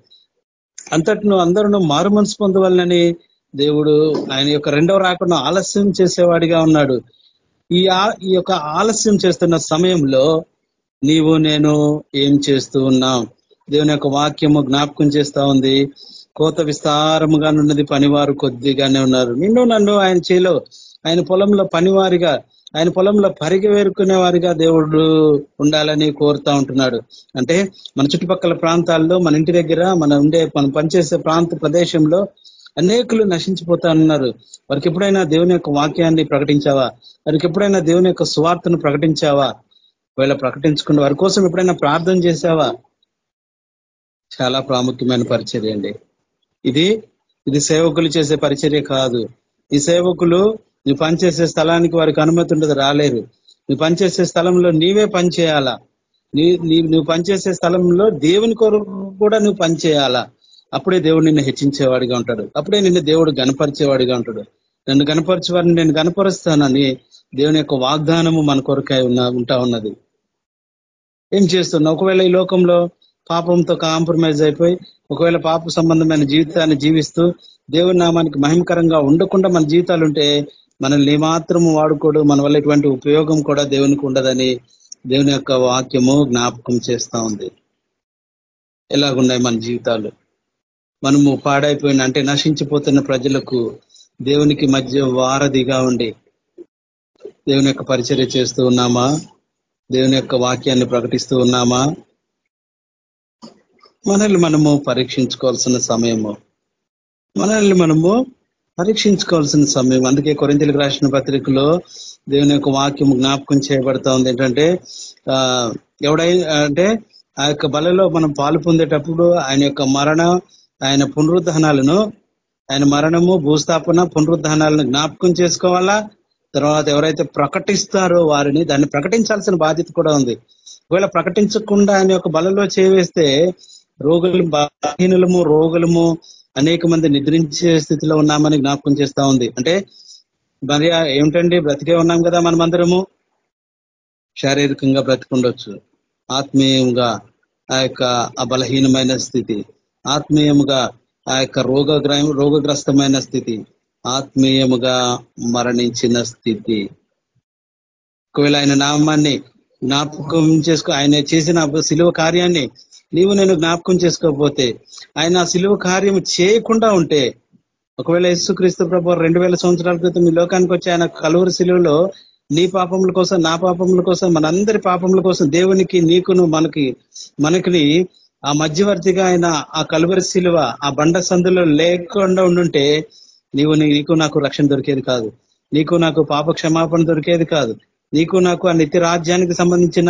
అంతటిను అందరూ మారు మనసు పొందవాలని దేవుడు ఆయన యొక్క రెండవ రాకుండా ఆలస్యం చేసేవాడిగా ఉన్నాడు. ఈ ఈ యొక్క ఆలస్యం చేస్తున్న సమయంలో నీవు నేను ఏం చేస్తూ ఉన్నాం? దేవుని యొక్క వాక్యము జ్ఞాపకం చేస్తా ఉంది. కోత విస్తారముగా ఉన్నది పనివారు కొద్దిగానే ఉన్నారు. నిన్ను నన్ను ఆయన చేలో ఆయన పొలంలో పనివారిగా ఆయన పొలంలో పరిగి వేరుకునే వారిగా దేవుడు ఉండాలని కోరుతా ఉంటున్నాడు. అంటే మన చుట్టుపక్కల ప్రాంతాల్లో మన ఇంటి దగ్గర మన ఉండే మనం పనిచేసే ప్రాంత ప్రదేశంలో అనేకులు నశించిపోతా ఉన్నారు. వారికి ఎప్పుడైనా దేవుని యొక్క వాక్యాన్ని ప్రకటించావా? వారికి ఎప్పుడైనా దేవుని యొక్క స్వార్థను ప్రకటించావా? ఒకవేళ ప్రకటించుకున్న వారి కోసం ఎప్పుడైనా ప్రార్థన చేశావా? చాలా ప్రాముఖ్యమైన పరిచర్య అండి. ఇది ఇది సేవకులు చేసే పరిచర్య కాదు. ఈ సేవకులు నువ్వు పనిచేసే స్థలానికి వారికి అనుమతి ఉండదు రాలేరు. నువ్వు పనిచేసే స్థలంలో నీవే పనిచేయాలా? నీ నువ్వు పనిచేసే స్థలంలో దేవుని కొరకు కూడా నువ్వు పనిచేయాలా? అప్పుడే దేవుడు నిన్ను హెచ్చించేవాడిగా ఉంటాడు. అప్పుడే నిన్ను దేవుడు గనపరిచేవాడిగా ఉంటాడు. నన్ను గనపరిచేవాడిని నేను గనపరుస్తానని దేవుని యొక్క వాగ్దానము మన కొరకై ఉన్న ఉంటా ఉన్నది. ఏం చేస్తున్నావు? ఒకవేళ ఈ లోకంలో పాపంతో కాంప్రమైజ్ అయిపోయి ఒకవేళ పాప సంబంధమైన జీవితాన్ని జీవిస్తూ దేవుని నామానికి మహిమకరంగా ఉండకుండా మన జీవితాలు ఉంటే మనల్ని మాత్రము వాడుకోడు మన వల్ల ఎటువంటి ఉపయోగం కూడా దేవునికి ఉండదని దేవుని యొక్క వాక్యము జ్ఞాపకం చేస్తా ఉంది. ఎలాగున్నాయి మన జీవితాలు? మనము పాడైపోయిన అంటే నశించిపోతున్న ప్రజలకు దేవునికి మధ్య వారధిగా ఉండి దేవుని యొక్క పరిచర్య చేస్తూ ఉన్నామా? దేవుని యొక్క వాక్యాన్ని ప్రకటిస్తూ ఉన్నామా? మనల్ని మనము పరీక్షించుకోవాల్సిన సమయము. మనల్ని మనము పరీక్షించుకోవాల్సిన సమయం. అందుకే కొరింతలకు రాసిన పత్రికలో దేవుని యొక్క వాక్యం జ్ఞాపకం చేయబడతా ఉంది. ఏంటంటే ఆ ఎవడై అంటే ఆ యొక్క బలలో మనం పాలు పొందేటప్పుడు ఆయన యొక్క మరణం ఆయన పునరుద్ధానాలను ఆయన మరణము భూస్థాపన పునరుద్ధానాలను జ్ఞాపకం చేసుకోవాలా? తర్వాత ఎవరైతే ప్రకటిస్తారో వారిని దాన్ని ప్రకటించాల్సిన బాధ్యత కూడా ఉంది. ఒకవేళ ప్రకటించకుండా ఆయన యొక్క బలలో చేవేస్తే రోగులు బలహీనులము రోగులము అనేక మంది నిద్రించే స్థితిలో ఉన్నామని జ్ఞాపకం చేస్తా ఉంది. అంటే మరి ఏమిటండి? బ్రతికే ఉన్నాం కదా మనమందరము. శారీరకంగా బ్రతికుండొచ్చు. ఆత్మీయంగా ఆ యొక్క బలహీనమైన స్థితి. ఆత్మీయముగా ఆ యొక్క రోగ రోగగ్రస్తమైన స్థితి. ఆత్మీయముగా మరణించిన స్థితి. ఒకవేళ ఆయన నామాన్ని జ్ఞాపకం చేసుకో ఆయన చేసిన శిలువ కార్యాన్ని నీవు నేను జ్ఞాపకం చేసుకోకపోతే ఆయన సిలువ కార్యం చేయకుండా ఉంటే ఒకవేళ యేసుక్రీస్తు ప్రభు రెండు వేల సంవత్సరాల క్రితం ఈ లోకానికి వచ్చి ఆయన కలువరి శిలువలో నీ పాపముల కోసం నా పాపముల కోసం మనందరి పాపముల కోసం దేవునికి నీకును మనకి మనకి ఆ మధ్యవర్తిగా ఆయన ఆ కలువరి శిలువ ఆ బండ సందులో లేకుండా ఉండుంటే నీవు నీకు నాకు రక్షణ దొరికేది కాదు. నీకు నాకు పాప క్షమాపణ దొరికేది కాదు. నీకు నాకు ఆ నిత్య రాజ్యానికి సంబంధించిన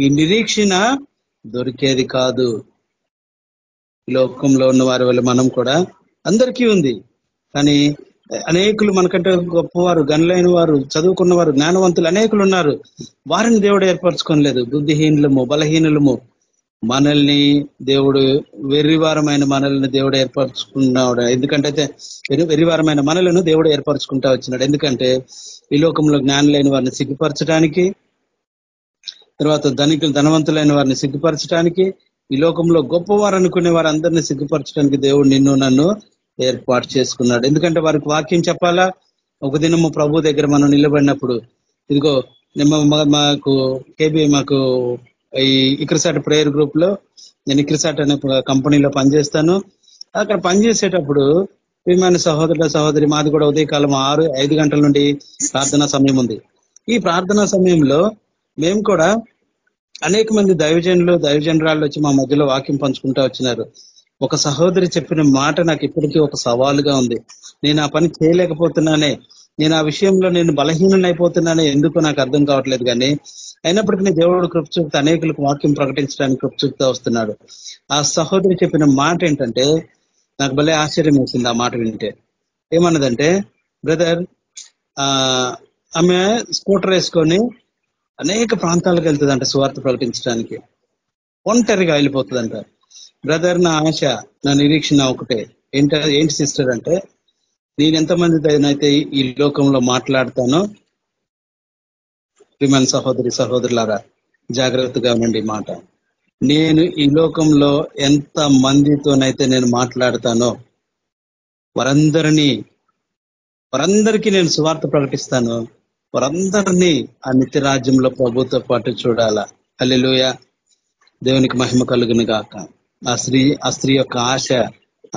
ఈ నిరీక్షణ దొరికేది కాదు. లోకంలో ఉన్న వారి వల్ల మనం కూడా అందరికీ ఉంది. కానీ అనేకులు మనకంటే గొప్పవారు గనులైన వారు చదువుకున్న వారు జ్ఞానవంతులు అనేకులు ఉన్నారు. వారిని దేవుడు ఏర్పరచుకోలేదు బుద్ధిహీనులము బలహీనులము. మనల్ని దేవుడు వెర్రివారమైన మనల్ని దేవుడు ఏర్పరచుకున్నాడు. ఎందుకంటే వెర్రివారమైన మనలను దేవుడు ఏర్పరచుకుంటా వచ్చినాడు. ఎందుకంటే ఈ లోకంలో జ్ఞానం లేని వారిని సిగ్గుపరచడానికి తర్వాత ధనికులు ధనవంతులైన వారిని సిగ్గుపరచడానికి ఈ లోకంలో గొప్పవారు అనుకునే వారందరినీ సిగ్గుపరచడానికి దేవుడు నిన్ను నన్ను ఏర్పాటు చేసుకున్నాడు. ఎందుకంటే వారికి వాక్యం చెప్పాలా? ఒక దినము ప్రభు దగ్గర మనం నిలబడినప్పుడు ఇదిగో మాకు కేబీ మాకు ఈ ఇక్రిసాట్ ప్రేయర్ గ్రూప్లో నేను ఇక్రిసాట్ అనే కంపెనీలో పనిచేస్తాను. అక్కడ పనిచేసేటప్పుడు విమాన సహోదరుల సహోదరి మాది కూడా ఉదయకాలం ఆరు ఐదు గంటల నుండి ప్రార్థనా సమయం ఉంది. ఈ ప్రార్థనా సమయంలో మేము కూడా అనేక మంది దైవజనులు దైవజనరాళ్ళు వచ్చి మా మధ్యలో వాక్యం పంచుకుంటా వచ్చినారు. ఒక సహోదరి చెప్పిన మాట నాకు ఇప్పటికీ ఒక సవాలుగా ఉంది. నేను ఆ పని చేయలేకపోతున్నానే నేను ఆ విషయంలో నేను బలహీనైపోతున్నానే ఎందుకు నాకు అర్థం కావట్లేదు కానీ అయినప్పటికీ దేవుడు కృప చూపుతూ అనేకులకు వాక్యం ప్రకటించడానికి కృప చూపుతా వస్తున్నాడు. ఆ సహోదరి చెప్పిన మాట ఏంటంటే నాకు భలే ఆశ్చర్యం వేసింది ఆ మాట వింటే. ఏమన్నదంటే బ్రదర్ ఆమె స్కూటర్ వేసుకొని అనేక ప్రాంతాలకు వెళ్తుందంట సువార్త ప్రకటించడానికి. ఒంటరిగా వెళ్ళిపోతుందంట. బ్రదర్ నా ఆశ నా నిరీక్షణ ఒకటే. ఏంట ఏంటి సిస్టర్ అంటే నేను ఎంతమంది అయితే ఈ లోకంలో మాట్లాడతానో విమన్ సహోదరి సహోదరులారా జాగ్రత్తగా ఉండండి మాట. నేను ఈ లోకంలో ఎంత మందితోనైతే నేను మాట్లాడతానో వారందరినీ వారందరికీ నేను సువార్త ప్రకటిస్తాను. వారందరినీ ఆ నిత్య రాజ్యంలో ప్రభుతో పాటు చూడాలా. అల్లెలుయ దేవునికి మహిమ కలుగును గాక. ఆ స్త్రీ ఆ స్త్రీ యొక్క ఆశ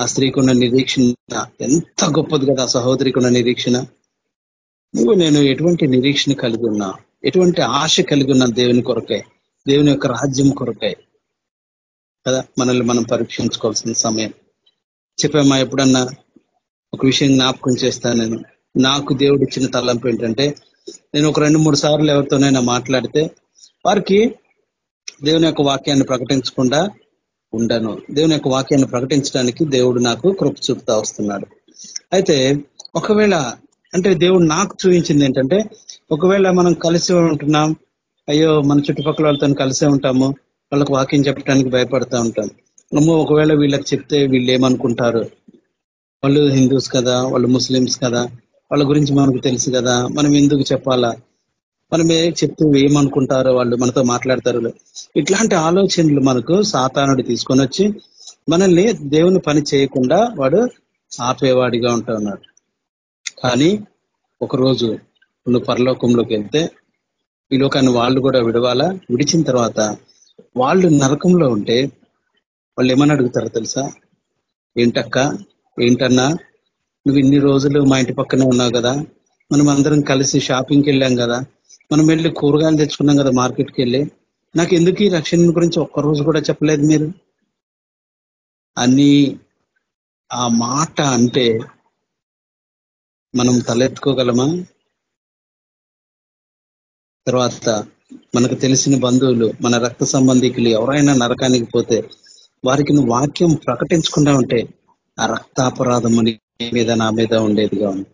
ఆ స్త్రీకున్న నిరీక్షణ ఎంత గొప్పది కదా సహోదరికున్న నిరీక్షణ. నువ్వు నేను ఎటువంటి నిరీక్షణ కలిగి ఉన్నా ఎటువంటి ఆశ కలిగి ఉన్నా దేవుని కొరకే దేవుని యొక్క రాజ్యం కొరకై. కదా మనల్ని మనం పరీక్షించుకోవాల్సిన సమయం. చెప్పామా ఎప్పుడన్నా? ఒక విషయం జ్ఞాపకం చేస్తాను నేను. నాకు దేవుడు ఇచ్చిన తలంపు ఏంటంటే నేను ఒక రెండు మూడు సార్లు ఎవరితోనైనా మాట్లాడితే వారికి దేవుని యొక్క వాక్యాన్ని ప్రకటించకుండా ఉండను. దేవుని యొక్క వాక్యాన్ని ప్రకటించడానికి దేవుడు నాకు కృప చూపుతా వస్తున్నాడు. అయితే ఒకవేళ అంటే దేవుడు నాకు చూపించింది ఏంటంటే ఒకవేళ మనం కలిసి ఉంటున్నాం అయ్యో మన చుట్టుపక్కల వాళ్ళతో కలిసే ఉంటాము వాళ్ళకు వాక్యం చెప్పడానికి భయపడతా ఉంటాం. అమ్మో ఒకవేళ వీళ్ళకి చెప్తే వీళ్ళు ఏమనుకుంటారు? వాళ్ళు హిందూస్ కదా వాళ్ళు ముస్లిమ్స్ కదా వాళ్ళ గురించి మనకు తెలుసు కదా మనం ఎందుకు చెప్పాలా? మనమే చెప్తూ ఏమనుకుంటారో వాళ్ళు మనతో మాట్లాడతారు ఇట్లాంటి ఆలోచనలు మనకు సాతానుడు తీసుకొని వచ్చి మనల్ని దేవుని పని చేయకుండా వాడు ఆపేవాడిగా ఉంటా ఉన్నాడు. కానీ ఒకరోజు నువ్వు పరలోకంలోకి వెళ్తే ఈ లోకాన్ని వాళ్ళు కూడా విడవాలా? విడిచిన తర్వాత వాళ్ళు నరకంలో ఉంటే వాళ్ళు ఏమని అడుగుతారో తెలుసా? ఏంటక్క? ఏంటన్నా? నువ్వు ఇన్ని రోజులు మా ఇంటి పక్కనే ఉన్నావు కదా. మనం అందరం కలిసి షాపింగ్కి వెళ్ళాం కదా. మనం వెళ్ళి కూరగాయలు తెచ్చుకున్నాం కదా మార్కెట్కి వెళ్ళి. నాకు ఎందుకు ఈ రక్షణ గురించి ఒక్కరోజు కూడా చెప్పలేదు మీరు? అని ఆ మాట అంటే మనం తలెత్తుకోగలమా? తర్వాత మనకు తెలిసిన బంధువులు మన రక్త సంబంధికులు ఎవరైనా నరకానికి పోతే వారికి వాక్యం ప్రకటించకుండా ఉంటే ఆ రక్తాపరాధం అని నీ మీద నా మీద ఉండేదిగా ఉంది.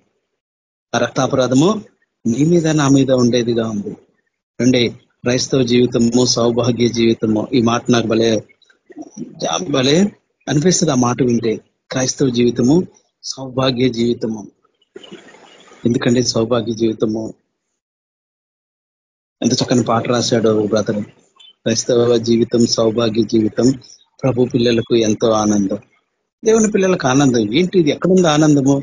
ఆ రక్తాపరాధము నీ మీద నా మీద ఉండేదిగా ఉంది. రండి క్రైస్తవ జీవితము సౌభాగ్య జీవితము. ఈ మాట నాకు భలే భలే అనిపిస్తుంది ఆ మాట వింటే. క్రైస్తవ జీవితము సౌభాగ్య జీవితము. ఎందుకంటే సౌభాగ్య జీవితము ఎంత చక్కని పాట రాశాడు బ్రతను క్రైస్తవ జీవితం సౌభాగ్య జీవితం ప్రభు పిల్లలకు ఎంతో ఆనందం. దేవుని పిల్లలకు ఆనందం. ఏంటి ఇది? ఎక్కడుంది ఆనందము?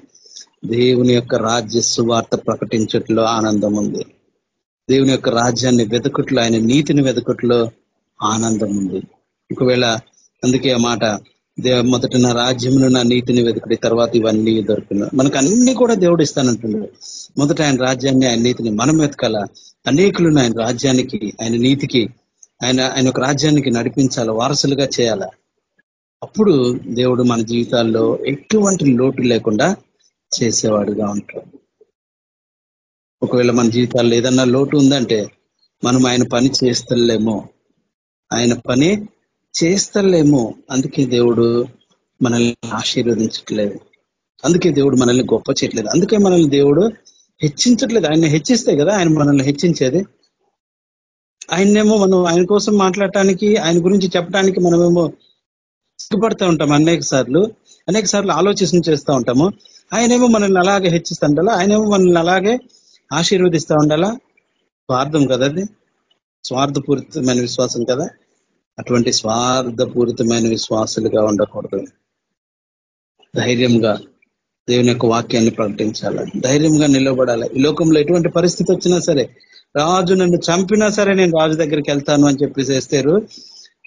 దేవుని యొక్క రాజ్య సువార్త ప్రకటించట్లో ఆనందం ఉంది. దేవుని యొక్క రాజ్యాన్ని వెతుకుట్లో ఆయన నీతిని వెతుకుట్లో ఆనందం ఉంది. ఒకవేళ అందుకే ఆ మాట మొదట నా రాజ్యమును నా నీతిని వెతుకుడి తర్వాత ఇవన్నీ దొరుకును. మనకు అన్ని కూడా దేవుడు ఇస్తానంటున్నాడు. మొదట ఆయన రాజ్యాన్ని ఆయన నీతిని మనం వెతకాల? అనేకులను ఆయన రాజ్యానికి ఆయన నీతికి ఆయన ఆయన ఒక రాజ్యానికి నడిపించాల? వారసులుగా చేయాలా? అప్పుడు దేవుడు మన జీవితాల్లో ఎటువంటి లోటు లేకుండా చేసేవాడుగా ఉంటాడు. ఒకవేళ మన జీవితాల్లో ఏదన్నా లోటు ఉందంటే మనం ఆయన పని చేస్తలేమో. ఆయన పని చేస్తలేమో. అందుకే దేవుడు మనల్ని ఆశీర్వదించట్లేదు. అందుకే దేవుడు మనల్ని గొప్ప చేయట్లేదు. అందుకే మనల్ని దేవుడు హెచ్చించట్లేదు. ఆయన హెచ్చిస్తే కదా ఆయన మనల్ని హెచ్చించేది. ఆయన్నేమో మనం ఆయన కోసం మాట్లాడటానికి ఆయన గురించి చెప్పడానికి మనమేమో సిగ్గుపడుతూ ఉంటాం అనేక సార్లు. అనేక సార్లు ఆలోచన చేస్తూ ఉంటాము. ఆయనేమో మనల్ని అలాగే హెచ్చిస్తూ ఉండాలా? ఆయనేమో మనల్ని అలాగే ఆశీర్వదిస్తూ ఉండాలా? స్వార్థం కదా అది. స్వార్థపూరితమైన విశ్వాసం కదా. అటువంటి స్వార్థపూరితమైన విశ్వాసులుగా ఉండకూడదు. ధైర్యంగా దేవుని యొక్క వాక్యాన్ని ప్రకటించాలి? ధైర్యంగా నిలబడాలి? ఈ లోకంలో ఎటువంటి పరిస్థితి వచ్చినా సరే రాజు నన్ను చంపినా సరే నేను రాజు దగ్గరికి వెళ్తాను అని చెప్పి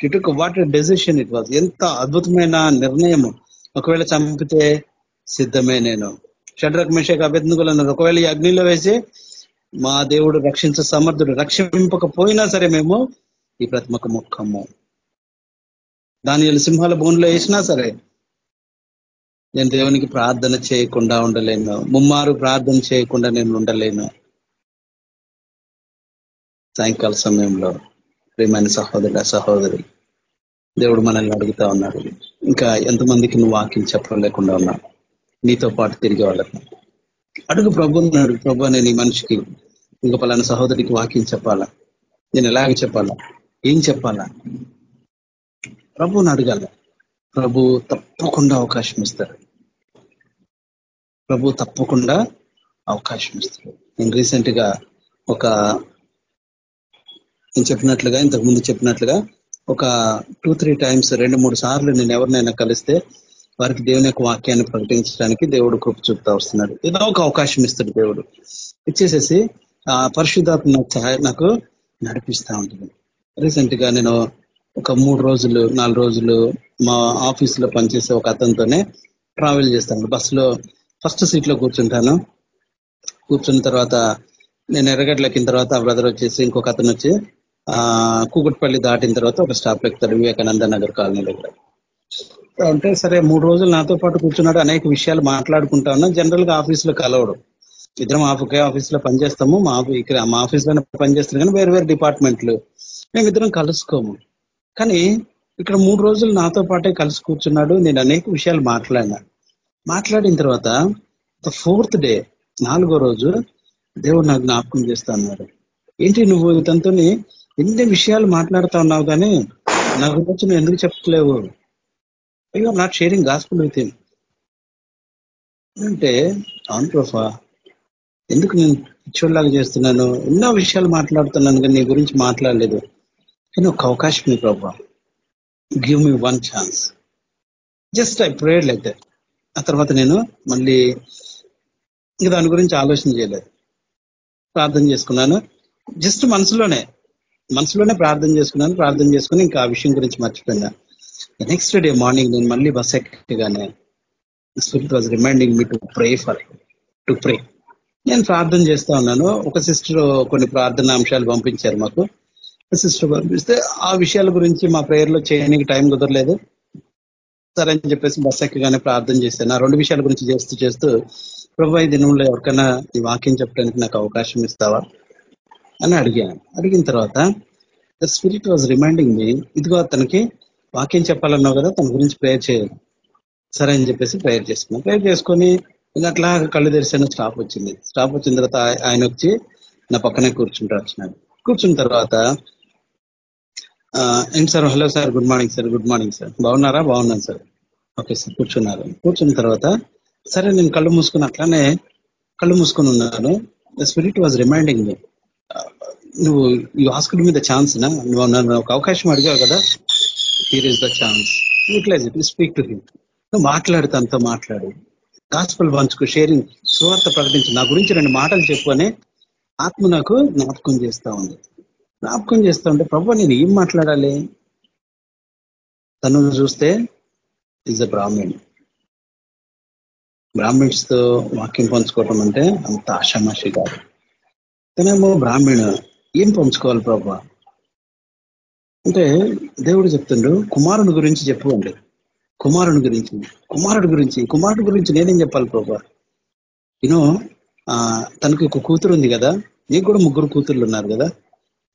ఇటుక water what decision it was ఎంత అద్భుతమైన నిర్ణయం ఒకవేళ చంపితే సిద్ధమే నేను. షడ్రక్ మిషేక్ అభ్యర్థులు ఒకవేళ ఈ అగ్నిలో వేసి మా దేవుడు రక్షించ సమర్థుడు రక్షింపకపోయినా సరే మేము ఈ ప్రతిమకు ముఖము దాని సింహాల భూమిలో వేసినా సరే నేను దేవునికి ప్రార్థన చేయకుండా ఉండలేను. ముమ్మారు ప్రార్థన చేయకుండా నేను ఉండలేను. సాయంకాల సమయంలో. ప్రేమైన సహోదరుల సహోదరి. దేవుడు మనల్ని అడుగుతా ఉన్నాడు. ఇంకా ఎంతమందికి నువ్వు వాక్యం చెప్పలేకుండా ఉన్నావు నీతో పాటు తిరిగే వాళ్ళకి. అడుగు ప్రభు అడుగు ప్రభు నేను ఈ మనిషికి ఇంకా పలానా సహోదరికి వాక్యం చెప్పాలా? నేను ఎలాగ చెప్పాలా? ఏం చెప్పాలా? ప్రభుని అడగాల. ప్రభు తప్పకుండా అవకాశం ఇస్తారు. ప్రభు తప్పకుండా అవకాశం ఇస్తారు. నేను రీసెంట్గా ఒక నేను చెప్పినట్లుగా ఇంతకు ముందు చెప్పినట్లుగా ఒక టూ త్రీ టైమ్స్ రెండు మూడు సార్లు నేను ఎవరినైనా కలిస్తే వారికి దేవుని యొక్క వాక్యాన్ని ప్రకటించడానికి దేవుడు కృప చూపుతా వస్తున్నాడు. ఏదో ఒక అవకాశం ఇస్తాడు దేవుడు. ఇచ్చేసేసి ఆ పరిశుధాత్మ నాకు నడిపిస్తా ఉంటుంది. రీసెంట్గా నేను ఒక మూడు రోజులు నాలుగు రోజులు మా ఆఫీస్లో పనిచేసే ఒక అతనితోనే ట్రావెల్ చేస్తాను. బస్సులో ఫస్ట్ సీట్లో కూర్చుంటాను. కూర్చున్న తర్వాత నేను ఎర్రగడ్డలకిన తర్వాత ఆ బ్రదర్ వచ్చేసి ఇంకొక అతను వచ్చి కూకట్పల్లి దాటిన తర్వాత ఒక స్టాప్ ఎక్కుతాడు వివేకానంద నగర్ కాలనీ దగ్గర. అంటే సరే మూడు రోజులు నాతో పాటు కూర్చున్నాడు అనేక విషయాలు మాట్లాడుకుంటా ఉన్నా. జనరల్గా ఆఫీస్లో కలవడు. ఇద్దరం ఒకే ఆఫీస్లో పనిచేస్తాము. మా ఇక్కడ మా ఆఫీస్లోనే పనిచేస్తున్నాం కానీ వేరు వేరు డిపార్ట్మెంట్లు. మేము ఇద్దరం కలుసుకోము. కానీ ఇక్కడ మూడు రోజులు నాతో పాటే కలిసి కూర్చున్నాడు. నేను అనేక విషయాలు మాట్లాడినా. మాట్లాడిన తర్వాత ఫోర్త్ డే నాలుగో రోజు దేవుడు నాకు జ్ఞాపకం చేస్తా అన్నాడు. ఏంటి నువ్వు ఇతనితో ఎన్ని విషయాలు మాట్లాడుతా ఉన్నావు కానీ నా గురించి నువ్వు ఎందుకు చెప్పలేవు అయ్యో not sharing gospel with him అంటే అవును ప్రోఫా ఎందుకు నేను పిచ్చోళ్ళలాగా చేస్తున్నాను? ఎన్నో విషయాలు మాట్లాడుతున్నాను కానీ నీ గురించి మాట్లాడలేదు. కానీ ఒక అవకాశం మీ ప్రభా. Give me one chance just I prayer like that ఆ తర్వాత నేను మళ్ళీ ఇంక దాని గురించి ఆలోచన చేయలేదు. ప్రార్థన చేసుకున్నాను. జస్ట్ మనసులోనే. మనసులోనే ప్రార్థన చేసుకున్నాను ప్రార్థన చేసుకుని ఇంకా ఆ విషయం గురించి మర్చిపోయినా. నెక్స్ట్ డే మార్నింగ్ నేను మళ్ళీ బస్ ఎక్కగానే spirit was reminding me to pray for to pray నేను ప్రార్థన చేస్తా ఉన్నాను. ఒక సిస్టర్ కొన్ని ప్రార్థన అంశాలు పంపించారు మాకు. సిస్టర్ పంపిస్తే ఆ విషయాల గురించి మా ప్రేయర్లో చేయడానికి టైం కుదరలేదు. సరే అని చెప్పేసి బస్ ఎక్కగానే ప్రార్థన చేశాను. ఆ రెండు విషయాల గురించి చేస్తూ చేస్తూ ప్రభు ఈ దినంలో ఎవరికైనా ఈ వాక్యం చెప్పడానికి నాకు అవకాశం ఇస్తావా? అని అడిగాను. అడిగిన తర్వాత the spirit was reminding me ఇదిగో అతనికి వాక్యం చెప్పాలన్నావు కదా తన గురించి ప్రేయర్ చేయాలి. సరే అని చెప్పేసి ప్రేయర్ చేసుకున్నాం. ప్రేయర్ చేసుకొని ఇంకా అట్లా కళ్ళు తెరిసాను స్టాప్ వచ్చింది. స్టాప్ వచ్చిన తర్వాత ఆయన వచ్చి నా పక్కనే కూర్చుంటారు వచ్చినాడు. కూర్చున్న తర్వాత ఏంటి sir? Hello sir good morning sir good morning sir. బాగున్నారా? బాగున్నాను సార్. ఓకే సార్ కూర్చున్నారు. కూర్చున్న తర్వాత సరే నేను కళ్ళు మూసుకుని అట్లానే కళ్ళు మూసుకుని ఉన్నాను. The spirit was reminding me నువ్వు ఈ ఆస్కుల్ మీద ఛాన్స్ నా? నువ్వు నన్ను ఒక అవకాశం అడిగావు కదా? Here is the chance utilize it speak to him నువ్వు మాట్లాడు. తనతో మాట్లాడు గాస్పల్ పంచుకు షేరింగ్ సువార్త ప్రకటించు. నా గురించి రెండు మాటలు చెప్పుకొని ఆత్మ నాకు జ్ఞాపకం చేస్తా ఉంది. జ్ఞాపకం చేస్తా ఉంటే ప్రభు నేను ఏం మాట్లాడాలి? తను చూస్తే ఇస్ అ బ్రాహ్మణ్ బ్రాహ్మిణ్స్తో వాక్యం పంచుకోవటం అంటే అంత ఆషామాషి కాదు. తనేమో బ్రాహ్మణ ఏం పంచుకోవాలి ప్రభు? అంటే దేవుడు చెప్తుండు కుమారుని గురించి చెప్పండి కుమారుని గురించి. కుమారుడి గురించి. కుమారుడు గురించి నేనేం చెప్పాలి ప్రభా? యూనో తనకి ఒక కూతురు ఉంది కదా నీకు కూడా ముగ్గురు కూతుర్లు ఉన్నారు కదా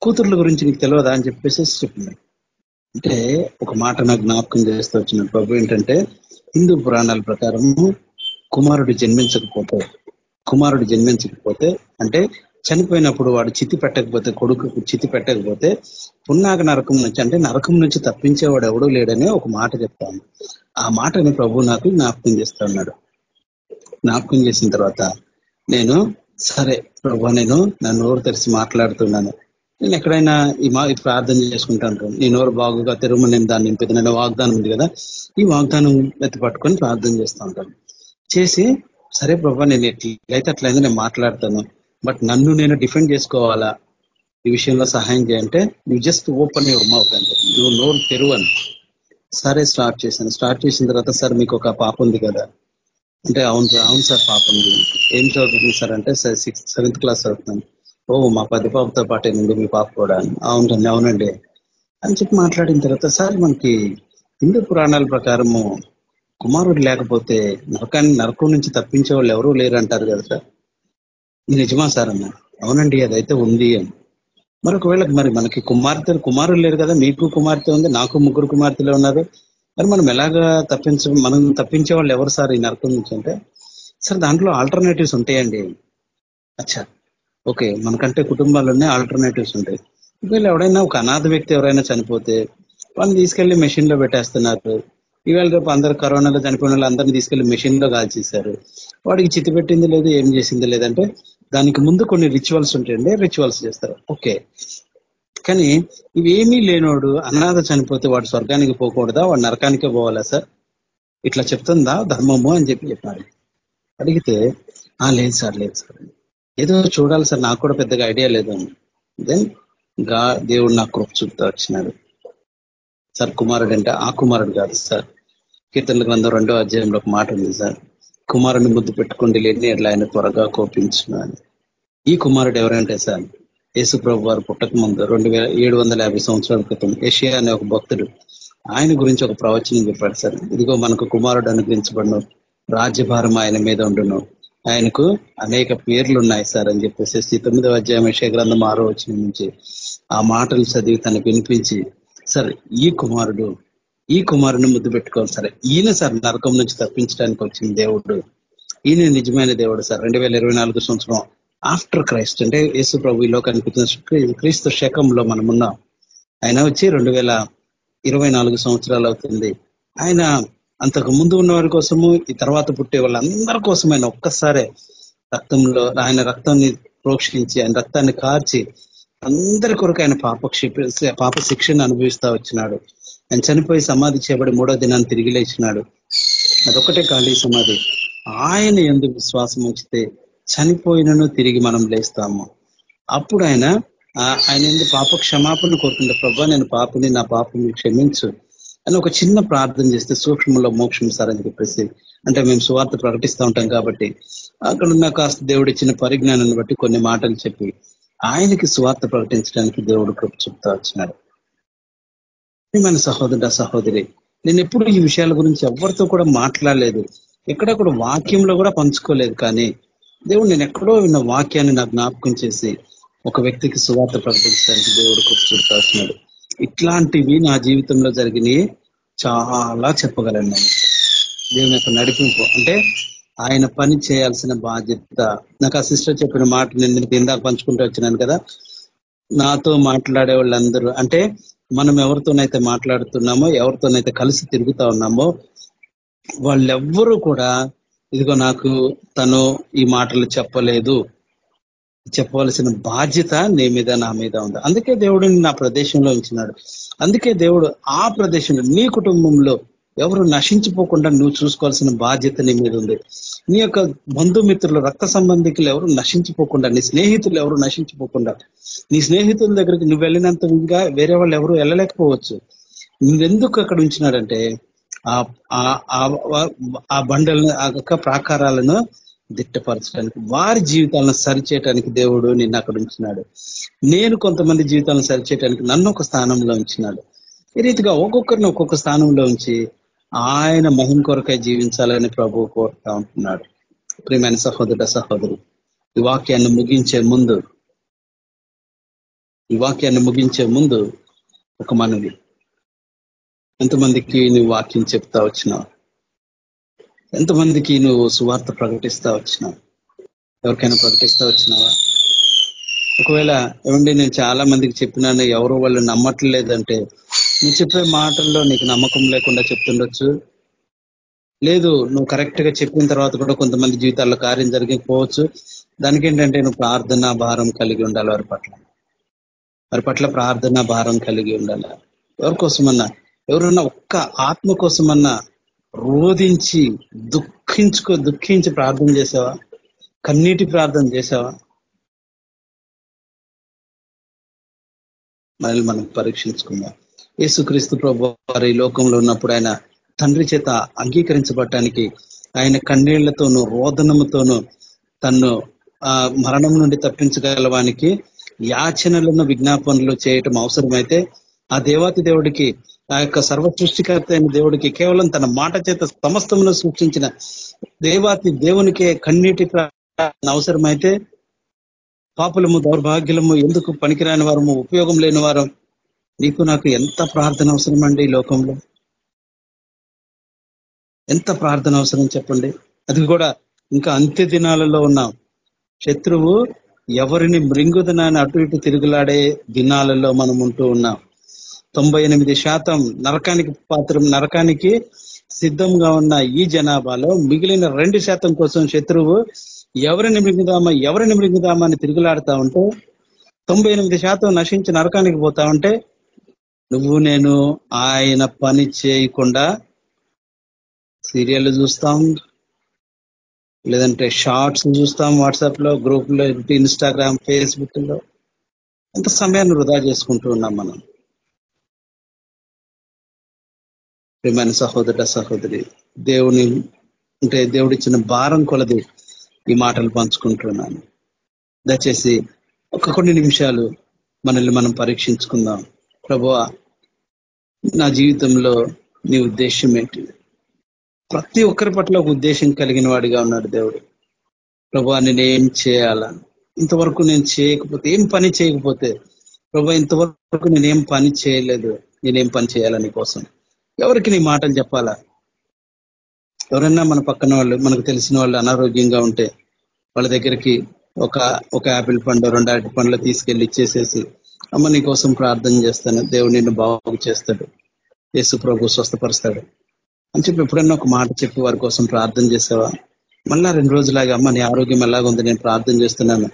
కూతుర్ల గురించి నీకు తెలియదా అని చెప్పేసి చెప్పింది అంటే ఒక మాట నాకు జ్ఞాపకం చేస్తూ వచ్చిన ప్రభు ఏంటంటే హిందూ పురాణాల ప్రకారము కుమారుడు జన్మించకపోతే కుమారుడు జన్మించకపోతే అంటే చనిపోయినప్పుడు వాడు చితి పెట్టకపోతే కొడుకు చితి పెట్టకపోతే పున్నాక నరకం నుంచి అంటే నరకం నుంచి తప్పించేవాడు ఎవడూ లేడని ఒక మాట చెప్తాను. ఆ మాటని ప్రభు నాకు జ్ఞాపకం చేస్తా ఉన్నాడు. జ్ఞాపకం చేసిన తర్వాత నేను సరే ప్రభు నేను నా నోరు తెరిచి మాట్లాడుతున్నాను. నేను ఎక్కడైనా ఈ మా ప్రార్థన చేసుకుంటాను నీ నోరు బాగుగా తెరుము నేను దాన్ని నింపేది. వాగ్దానం ఉంది కదా ఈ వాగ్దానం ఎత్తి పట్టుకొని ప్రార్థన చేస్తూ ఉంటాను. చేసి సరే ప్రభా నేను ఎట్లయితే అట్లయితే నేను మాట్లాడతాను. బట్ నన్ను నేను డిఫెండ్ చేసుకోవాలా? ఈ విషయంలో సహాయం చేయంటే నువ్వు జస్ట్ ఓపెన్ యువర్ మౌత్ అంటే నువ్వు నోరు తెరువని. సరే స్టార్ట్ చేశాను. స్టార్ట్ చేసిన తర్వాత సార్ మీకు ఒక పాప ఉంది కదా. అంటే అవును అవును సార్ పాప ఉంది. ఏం చదువుతుంది సార్ అంటే సిక్స్త్ సెవెంత్ క్లాస్ చదువుతున్నాను. ఓ మా పది పాపతో పాటే నుండి మీ పాప కూడా. అవునండి అవునండి. అని చెప్పి మాట్లాడిన తర్వాత సార్ మనకి హిందూ పురాణాల ప్రకారము కుమారుడు లేకపోతే నరకాన్ని నరకం నుంచి తప్పించే వాళ్ళు ఎవరూ లేరు అంటారు కదా సార్. ఇది నిజమా సార్ అన్న? అవునండి అదైతే ఉంది అని. మరి ఒకవేళ మరి మనకి కుమార్తె కుమారులు లేరు కదా మీకు కుమార్తె ఉంది నాకు ముగ్గురు కుమార్తెలు ఉన్నారు. మరి మనం ఎలాగా తప్పించ మనం తప్పించే వాళ్ళు ఎవరు సార్ ఈ నరకం నుంచి అంటే? సార్ దాంట్లో ఆల్టర్నేటివ్స్ ఉంటాయండి. అచ్చా. ఓకే మనకంటే కుటుంబాల్లోనే ఆల్టర్నేటివ్స్ ఉంటాయి. ఒకవేళ ఎవడైనా ఒక అనాథ వ్యక్తి ఎవరైనా చనిపోతే వాళ్ళని తీసుకెళ్ళి మెషిన్లో పెట్టేస్తున్నారు. ఈవేళ రేపు అందరు కరోనాలో చనిపోయిన వాళ్ళు అందరినీ తీసుకెళ్ళి మెషిన్లో కాల్చేశారు. వాడికి చితిపెట్టింది లేదు ఏం చేసింది లేదంటే దానికి ముందు కొన్ని రిచువల్స్ ఉంటాయండి రిచువల్స్ చేస్తారు. ఓకే కానీ ఇవేమీ లేనోడు అనాథ చనిపోతే వాడు స్వర్గానికి పోకూడదా? వాడు నరకానికే పోవాలా సార్? ఇట్లా చెప్తుందా? ధర్మము అని చెప్పి చెప్పాడు అడిగితే ఆ లేదు సార్ లేదు సార్. ఏదో చూడాలి సార్ నాకు కూడా పెద్దగా ఐడియా లేదు దెన్గా దేవుడు నాకు కృప చూపుతూ వచ్చినాడు. సార్ కుమారుడు అంటే ఆ కుమారుడు కాదు సార్. కీర్తనల గ్రంథం రెండో అధ్యాయంలో ఒక మాట ఉంది సార్. కుమారుని ముద్దు పెట్టుకుంటే లేని ఎట్లా ఆయన త్వరగా కోపించున్నాను ఈ కుమారుడు ఎవరంటే సార్? యేసు ప్రభు వారు పుట్టక ముందు రెండు వేల ఏడు వందల యాభై సంవత్సరాల క్రితం ఏషియా అనే ఒక భక్తుడు ఆయన గురించి ఒక ప్రవచనం చెప్పాడు సార్. ఇదిగో మనకు కుమారుడు అనుగ్రహించబడను. రాజ్యభారం ఆయన మీద ఉండును. ఆయనకు అనేక పేర్లు ఉన్నాయి సార్ అని చెప్పేసి తొమ్మిదవ అధ్యాయం యశ గ్రంథం ఆరో వచ్చిన నుంచి ఆ మాటలు చదివి తనకు వినిపించి సార్ ఈ కుమారుడు ఈ కుమారుని ముద్దు పెట్టుకోవాలి సరే. ఈయన సార్ నరకం నుంచి తప్పించడానికి వచ్చిన దేవుడు. ఈయన నిజమైన దేవుడు సార్. రెండు వేల ఇరవై నాలుగు సంవత్సరం ఆఫ్టర్ క్రైస్ట్ అంటే యేసు ప్రభు ఈ లోకానికి వచ్చిన క్రీస్తు శకంలో మనం ఆయన వచ్చి రెండు వేల ఇరవై నాలుగు సంవత్సరాలు అవుతుంది. ఆయన అంతకు ముందు ఉన్న వారి కోసము ఈ తర్వాత పుట్టే వాళ్ళందరి కోసం ఆయన ఒక్కసారే రక్తంలో ఆయన రక్తాన్ని ప్రోక్షించి ఆయన రక్తాన్ని కార్చి అందరి కొరకు ఆయన పాప పాప శిక్షను అనుభవిస్తా వచ్చినాడు. ఆయన చనిపోయి సమాధి చేయబడి మూడో దినాన్ని తిరిగి లేచినాడు. అదొకటే ఖాళీ సమాధి. ఆయన ఎందుకు విశ్వాసం ఉంచితే చనిపోయినను తిరిగి మనం లేస్తాము. అప్పుడు ఆయన ఆయన ఎందుకు పాప క్షమాపణ కోరుకుంటే ప్రభా నేను పాపని నా పాపని క్షమించు అని ఒక చిన్న ప్రార్థన చేస్తే సూక్ష్మంలో మోక్షం సరని చెప్పేసి అంటే మేము సువార్త ప్రకటిస్తూ ఉంటాం కాబట్టి అక్కడ ఉన్న కాస్త దేవుడు ఇచ్చిన పరిజ్ఞానాన్ని బట్టి కొన్ని మాటలు చెప్పి ఆయనకి సువార్త ప్రకటించడానికి దేవుడు కృప చెప్తా వచ్చినాడు. మన సహోదరుడు సహోదరి నేను ఎప్పుడు ఈ విషయాల గురించి ఎవరితో కూడా మాట్లాడలేదు. ఎక్కడ కూడా వాక్యంలో కూడా పంచుకోలేదు కానీ దేవుడు నేను ఎక్కడో విన్న వాక్యాన్ని నాకు జ్ఞాపకం చేసి ఒక వ్యక్తికి సువార్త ప్రకటించడానికి దేవుడు కూర్చుంటాడు ఇట్లాంటివి నా జీవితంలో జరిగినాయి చాలా చెప్పగలను నేను. దేవుని యొక్క నడిపింపు అంటే ఆయన పని చేయాల్సిన బాధ్యత. నాకు ఆ సిస్టర్ చెప్పిన మాట నేను ఇందాక పంచుకుంటూ వచ్చినాను కదా. నాతో మాట్లాడే వాళ్ళందరూ అంటే మనం ఎవరితోనైతే మాట్లాడుతున్నామో ఎవరితోనైతే కలిసి తిరుగుతా ఉన్నామో వాళ్ళెవ్వరూ కూడా ఇదిగో నాకు తను ఈ మాటలు చెప్పలేదు. చెప్పవలసిన బాధ్యత నీ మీద నా మీద ఉంది. అందుకే దేవుడు నా ప్రదేశంలో ఉంచినాడు. అందుకే దేవుడు ఆ ప్రదేశంలో నీ కుటుంబంలో ఎవరు నశించిపోకుండా నువ్వు చూసుకోవాల్సిన బాధ్యత నీ మీద ఉంది. నీ యొక్క బంధుమిత్రులు రక్త సంబంధికులు ఎవరు? నశించిపోకుండా నీ స్నేహితులు ఎవరు? నశించిపోకుండా. నీ స్నేహితుల దగ్గరికి నువ్వు వెళ్ళినంత ఇంకా వేరే వాళ్ళు ఎవరు వెళ్ళలేకపోవచ్చు. నువ్వెందుకు అక్కడ ఉంచినాడంటే ఆ బండలను ఆ యొక్క ప్రాకారాలను దిట్టపరచడానికి వారి జీవితాలను సరిచేయటానికి దేవుడు నిన్ను అక్కడ ఉంచినాడు. నేను కొంతమంది జీవితాలను సరిచేయటానికి నన్ను ఒక స్థానంలో ఉంచినాడు. ఈ రీతిగా ఒక్కొక్కరిని ఒక్కొక్క స్థానంలో ఉంచి ఆయన మహిం కొరకై జీవించాలని ప్రభు కోరుతా ఉంటున్నాడు. ప్రియమైన సహోదర సహోదరు ఈ వాక్యాన్ని ముగించే ముందు ఈ వాక్యాన్ని ముగించే ముందు ఒక మనవి. ఎంతమందికి నువ్వు వాక్యం చెప్తా వచ్చినావు? ఎంతమందికి నువ్వు సువార్త ప్రకటిస్తా వచ్చినావు? ఎవరికైనా ప్రకటిస్తా వచ్చినావా? ఒకవేళ ఏమండి నేను చాలా మందికి చెప్పినాను ఎవరు వాళ్ళు నమ్మట్లేదంటే నువ్వు చెప్పే మాటల్లో నీకు నమ్మకం లేకుండా చెప్తుండొచ్చు. లేదు నువ్వు కరెక్ట్గా చెప్పిన తర్వాత కూడా కొంతమంది జీవితాల్లో కార్యం జరిగిపోవచ్చు. దానికి ఏంటంటే నువ్వు ప్రార్థన భారం కలిగి ఉండాలి వారి పట్ల. వారి పట్ల ప్రార్థన భారం కలిగి ఉండాలి. ఎవరి కోసమన్నా ఎవరన్నా ఒక్క ఆత్మ కోసమన్నా రోధించి దుఃఖించుకో దుఃఖించి ప్రార్థన చేసావా? కన్నీటి ప్రార్థన చేసావా? మళ్ళీ మనం పరీక్షించుకుందాం. యేసుక్రీస్తు ప్రభు వారి లోకంలో ఉన్నప్పుడు ఆయన తండ్రి చేత అంగీకరించబడటానికి ఆయన కన్నీళ్ళతోనూ రోదనముతోనూ తన్ను మరణం నుండి తప్పించగలవానికి యాచనలను విజ్ఞాపనలు చేయటం అవసరమైతే ఆ దేవాతి దేవుడికి ఆ యొక్క సర్వ సృష్టికర్త అయిన దేవుడికి కేవలం తన మాట చేత సమస్తమును సృష్టించిన దేవాతి దేవునికే కన్నీటి అవసరమైతే పాపులము దౌర్భాగ్యులము ఎందుకు పనికిరాని వారము ఉపయోగం లేని వారం నీకు నాకు ఎంత ప్రార్థన అవసరం అండి ఈ లోకంలో? ఎంత ప్రార్థన అవసరం చెప్పండి. అది కూడా ఇంకా అంత్య దినాలలో ఉన్నాం. శత్రువు ఎవరిని మృంగుదనాన్ని అటు ఇటు తిరుగులాడే దినాలలో మనం ఉంటూ ఉన్నాం. తొంభై ఎనిమిది శాతం నరకానికి పాత్రం నరకానికి సిద్ధంగా ఉన్న ఈ జనాభాలో మిగిలిన రెండు శాతం కోసం శత్రువు ఎవరిని మృంగుదామా ఎవరిని మృంగుదామా అని తిరుగులాడుతా ఉంటే తొంభై ఎనిమిది శాతం నశించి నరకానికి పోతా ఉంటే నువ్వు నేను ఆయన పని చేయకుండా సీరియల్ చూస్తాం లేదంటే షార్ట్స్ చూస్తాం వాట్సాప్లో గ్రూప్లో ఇన్స్టాగ్రామ్ ఫేస్బుక్లో ఎంత సమయాన్ని వృధా చేసుకుంటూ ఉన్నాం మనం? ప్రియమైన సహోదర సహోదరి దేవుని అంటే దేవుడిచ్చిన భారం కొలది ఈ మాటలు పంచుకుంటున్నాను. దయచేసి ఒక కొన్ని నిమిషాలు మనల్ని మనం పరీక్షించుకుందాం. ప్రభు నా జీవితంలో నీ ఉద్దేశం ఏంటి? ప్రతి ఒక్కరి పట్ల ఒక ఉద్దేశం కలిగిన వాడిగా ఉన్నాడు దేవుడు. ప్రభా నేనేం చేయాలా? ఇంతవరకు నేను చేయకపోతే ఏం పని చేయకపోతే? ప్రభా ఇంతవరకు నేనేం పని చేయలేదు. నేనేం పని చేయాలని కోసం? ఎవరికి నీ మాటలు చెప్పాలా? ఎవరన్నా మన పక్కన వాళ్ళు మనకు తెలిసిన వాళ్ళు అనారోగ్యంగా ఉంటే వాళ్ళ దగ్గరికి ఒక ఒక యాపిల్ పండు రెండు అరటి పండ్లు తీసుకెళ్ళి ఇచ్చేసేసి అమ్మ నీ కోసం ప్రార్థన చేస్తాను. దేవుడు నిన్ను బాగు చేస్తాడు. యేసు ప్రభు స్వస్థపరుస్తాడు. అని చెప్పి ఎప్పుడన్నా ఒక మాట చెప్పి వారి కోసం ప్రార్థన చేసావా? మళ్ళా రెండు రోజులాగా అమ్మ నీ ఆరోగ్యం ఎలాగుంది? నేను ప్రార్థన చేస్తున్నాను.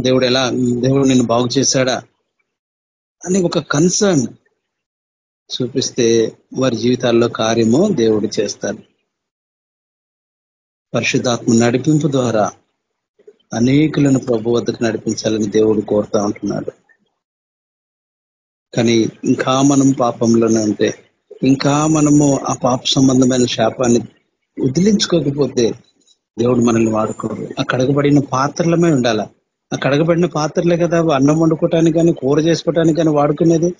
దేవుడు ఎలా దేవుడు నిన్ను బాగు చేశాడా? అని ఒక కన్సర్న్ చూపిస్తే వారి జీవితాల్లో కార్యము దేవుడు చేస్తాడు. పరిశుద్ధాత్మ నడిపింపు ద్వారా అనేకులను ప్రభు వద్దకు నడిపించాలని దేవుడు కోరుతా ఉంటున్నాడు. కానీ ఇంకా మనం పాపంలోనే ఉంటే ఇంకా మనము ఆ పాప సంబంధమైన శాపాన్ని వదిలించుకోకపోతే దేవుడు మనల్ని వాడుకోడు. ఆ కడగబడిన పాత్రలమే ఉండాల? ఆ కడగబడిన పాత్రలే కదా అన్నం వండుకోవటానికి కానీ కూర చేసుకోవటానికి కానీ వాడుకునేది?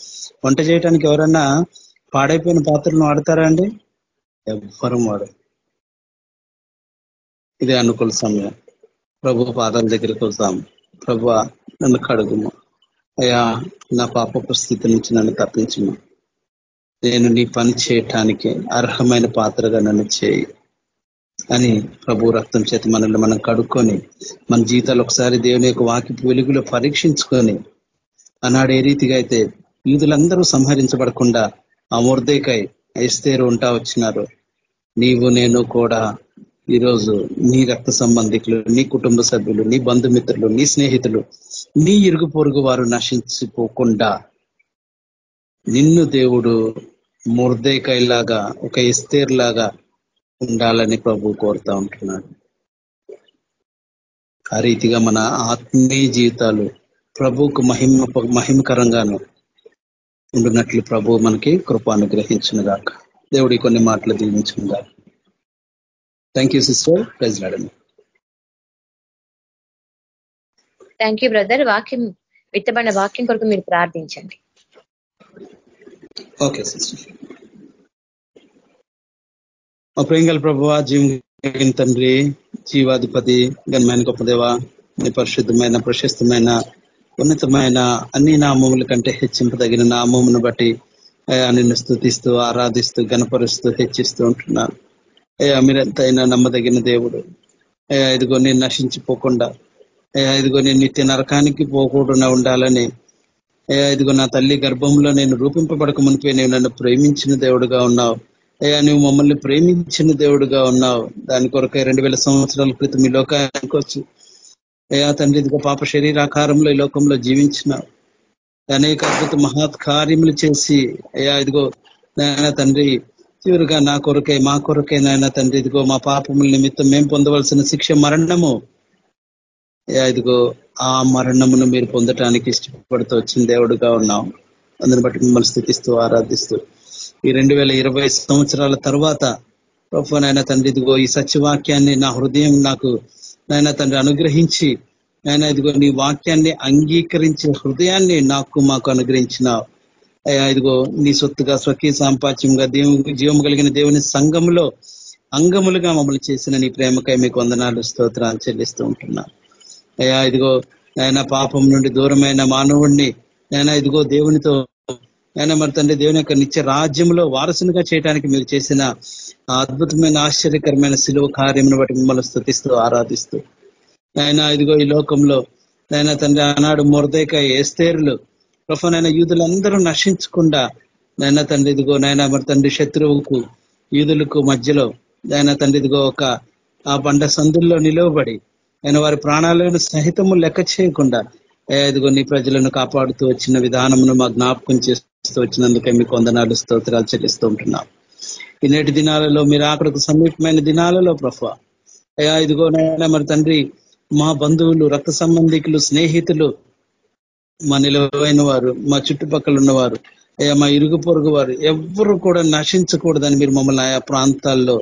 వంట చేయడానికి ఎవరన్నా పాడైపోయిన పాత్రలను వాడతారా అండి? ఎవ్వరం వాడు ఇదే అనుకూల సమయం. ప్రభు పాదాల దగ్గరికి వస్తాము ప్రభు నన్ను కడుగుము. అయ్యా నా పాపపు స్థితి నుంచి నన్ను తప్పించమా. నేను నీ పని చేయటానికి అర్హమైన పాత్రగా నన్ను చేయి అని ప్రభు రక్తం చేతి మనల్ని మనం కడుక్కొని మన జీవితాలు ఒకసారి దేవుని యొక్క వాకి వెలుగులో పరీక్షించుకొని ఆనాడు ఏ రీతిగా అయితే యూదులందరూ సంహరించబడకుండా ఆ ముర్దేకై ఐస్తేరు ఉంటా వచ్చినారు. నీవు నేను కూడా ఈరోజు నీ రక్త సంబంధికులు నీ కుటుంబ సభ్యులు నీ బంధుమిత్రులు నీ స్నేహితులు నీ ఇరుగు పొరుగు వారు నశించిపోకుండా నిన్ను దేవుడు ముర్దేకైలాగా ఒక ఇస్తేర్ లాగా ఉండాలని ప్రభు కోరుతా ఉంటున్నాడు. ఆ రీతిగా మన ఆత్మీయ జీవితాలు ప్రభుకు మహిమ మహిమకరంగాను ఉండున్నట్లు ప్రభు మనకి కృప అనుగ్రహించిన గాక. దేవుడి కొన్ని మాటలు దీవించిన గాక. Thank you sister praise thank you brother వాక్యం విత్తబడిన వాక్యం కొరకు మీరు ప్రార్థించండి. ఓకే సిస్టర్ మా ప్రేంగల ప్రభు జీవం తండ్రి జీవాధిపతి గణమైన గొప్పదేవ నీ పరిశుద్ధమైన ప్రశస్తమైన ఉన్నతమైన అన్ని నామముల కంటే హెచ్చింపదగిన నామమును బట్టి అయా నిన్ను స్థుతిస్తూ ఆరాధిస్తూ గణపరుస్తూ హెచ్చిస్తూ ఉంటున్నాను. అయ్యా మీరెంతైనా నమ్మదగిన దేవుడు. అయ్యా ఇదిగో నేను నశించిపోకుండా ఇదిగో నేను నిత్య నరకానికి పోకుండా ఉండాలని. అయ్యా ఇదిగో నా తల్లి గర్భంలో నేను రూపింపబడక మునిపోయి నేను నన్ను ప్రేమించిన దేవుడుగా ఉన్నావు. అయ్యా నువ్వు మమ్మల్ని ప్రేమించిన దేవుడుగా ఉన్నావు. దాని కొరకే రెండు వేల సంవత్సరాల క్రితం ఈ లోకానికి వచ్చి అయ్యా తండ్రి ఇదిగో పాప శరీరాకారంలో ఈ లోకంలో జీవించినావు. అనేక అద్భుత మహత్ కార్యములు చేసి అయ్యా ఇదిగో నాయన తండ్రి చివరిగా నా కొరకే మా కొరకే నాయన తండ్రి ఇదిగో మా పాపముల నిమిత్తం మేము పొందవలసిన శిక్ష మరణము ఇదిగో ఆ మరణమును మీరు పొందటానికి ఇష్టపడుతూ వచ్చిన దేవుడుగా ఉన్నాం. అందుని బట్టి మిమ్మల్ని స్థితిస్తూ ఆరాధిస్తూ. ఈ రెండు వేల ఇరవై సంవత్సరాల తర్వాత నాయన తండ్రి ఇదిగో ఈ సత్యవాక్యాన్ని నా హృదయం నాకు నాయన తండ్రి అనుగ్రహించి నాయన ఇదిగో నీ వాక్యాన్ని అంగీకరించే హృదయాన్ని నాకు మాకు అనుగ్రహించిన. అయ్యా ఇదిగో నీ సొత్తుగా స్వకీయ సాంపాత్యంగా దేవు జీవం కలిగిన దేవుని సంఘంలో అంగములుగా మమ్మల్ని చేసిన నీ ప్రేమకై మీకు వందనాలు స్తోత్రాలు చెల్లిస్తూ ఉంటున్నాను అయ్యా ఇదిగో ఆయన పాపం నుండి దూరమైన మానవుణ్ణి ఆయన ఇదిగో దేవునితో ఆయన మరి తండ్రి దేవుని యొక్క నిత్య రాజ్యంలో వారసునిగా చేయడానికి మీరు చేసిన అద్భుతమైన ఆశ్చర్యకరమైన శిలువ కార్యమును బట్టి మిమ్మల్ని స్థుతిస్తూ ఆరాధిస్తూ. ఆయన ఇదిగో ఈ లోకంలో ఆయన తండ్రి ఆనాడు మురదేక ఏస్తేరులు ప్రఫనైన యూదులందరూ నశించకుండా నాయన తండ్రి ఇదిగో నాయన మరి తండ్రి శత్రువుకు యూదులకు మధ్యలో ఆయన తండ్రి ఇదిగో ఒక ఆ బండ సందుల్లో నిలవబడి ఆయన వారి ప్రాణాలను సహితము లెక్క చేయకుండా ఇదిగో నీ ప్రజలను కాపాడుతూ వచ్చిన విధానమును మా జ్ఞాపకం చేస్తూ వచ్చినందుకే మీకు వందనాలు స్తోత్రాలు చెల్లిస్తూ ఉంటున్నాం. ఈ నేటి దినాలలో మీరు అక్కడకు సమీపమైన దినాలలో ప్రఫ అయ్యా ఇదిగో నాయన మరి తండ్రి మా బంధువులు రక్త సంబంధికులు స్నేహితులు మా నిలవైన వారు మా చుట్టుపక్కల ఉన్నవారు అయ్యా మా ఇరుగు పొరుగు వారు ఎవ్వరు కూడా నశించకూడదని మీరు మమ్మల్ని ఆయా ప్రాంతాల్లో